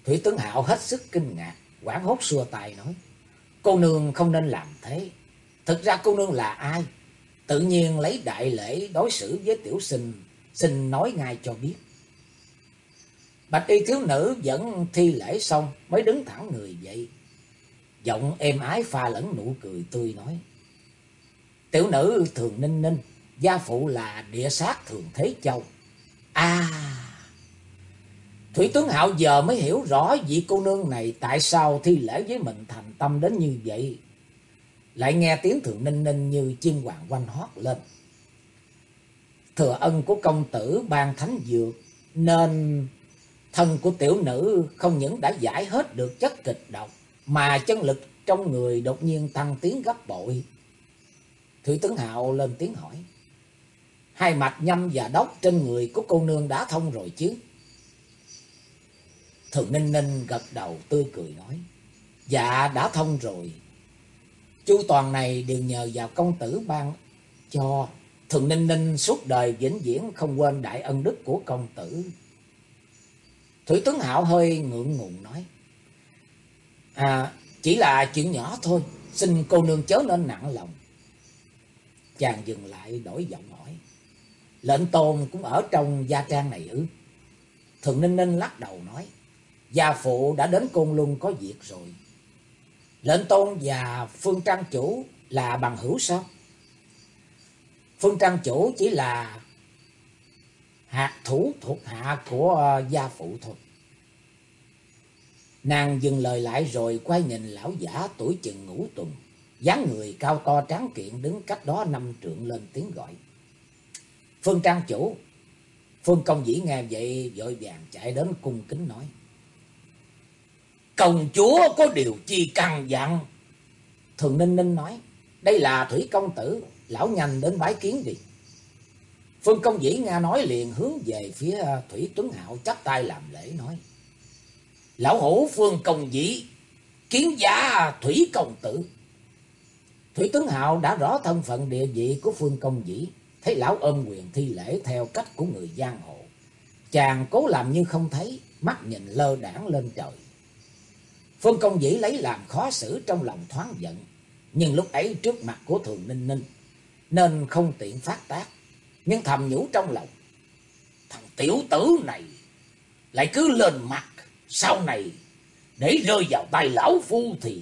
Thủy tướng Hạo hết sức kinh ngạc, quảng hốt xua tay nói. Cô nương không nên làm thế. Thực ra cô nương là ai? Tự nhiên lấy đại lễ đối xử với tiểu sinh, xin nói ngay cho biết. Bạch y thiếu nữ vẫn thi lễ xong mới đứng thẳng người dậy. Giọng êm ái pha lẫn nụ cười tươi nói. Tiểu nữ thường ninh ninh, gia phụ là địa sát thường thế châu. À, Thủy tướng Hạo giờ mới hiểu rõ vị cô nương này tại sao thi lễ với mình thành tâm đến như vậy. Lại nghe tiếng thượng ninh ninh như chiên hoàng quanh hót lên. Thừa ân của công tử ban thánh dược nên thân của tiểu nữ không những đã giải hết được chất kịch độc mà chân lực trong người đột nhiên tăng tiến gấp bội. Thủy tướng Hạo lên tiếng hỏi. Hai mạch nhâm và đốc trên người của cô nương đã thông rồi chứ? Thường Ninh Ninh gật đầu, tươi cười nói. Dạ đã thông rồi. Chu toàn này đều nhờ vào công tử ban cho. Thường Ninh Ninh suốt đời vĩnh viễn không quên đại ân đức của công tử. Thủy tướng Hạo hơi ngượng ngùng nói. À chỉ là chuyện nhỏ thôi. Xin cô nương chớ nên nặng lòng. Chàng dừng lại, đổi giọng hỏi. Lệnh tôn cũng ở trong gia trang này ư? Thường Ninh Ninh lắc đầu nói. Gia phụ đã đến Côn Luân có việc rồi. Lệnh tôn và Phương Trang Chủ là bằng hữu sao? Phương Trang Chủ chỉ là hạt thủ thuộc hạ của ờ, gia phụ thôi. Nàng dừng lời lại rồi quay nhìn lão giả tuổi chừng ngũ tuần, dáng người cao to tráng kiện đứng cách đó năm trượng lên tiếng gọi. Phương Trang chủ, Phương Công Dĩ nghe vậy vội vàng chạy đến cung kính nói. Công chúa có điều chi căn dặn. Thường Ninh Ninh nói, đây là Thủy Công Tử, lão nhanh đến bái kiến đi. Phương Công Dĩ nghe nói liền hướng về phía Thủy Tuấn Hạo chắp tay làm lễ nói. Lão hổ Phương Công Dĩ, kiến giả Thủy Công Tử. Thủy Tuấn Hạo đã rõ thân phận địa vị của Phương Công Dĩ, thấy lão ôm quyền thi lễ theo cách của người giang hồ. Chàng cố làm như không thấy, mắt nhìn lơ đảng lên trời. Phương Công Dĩ lấy làm khó xử trong lòng thoáng giận, nhưng lúc ấy trước mặt của Thường Ninh Ninh, nên không tiện phát tác, nhưng thầm nhủ trong lòng. Thằng tiểu tử này lại cứ lên mặt, sau này để rơi vào tay lão phu thì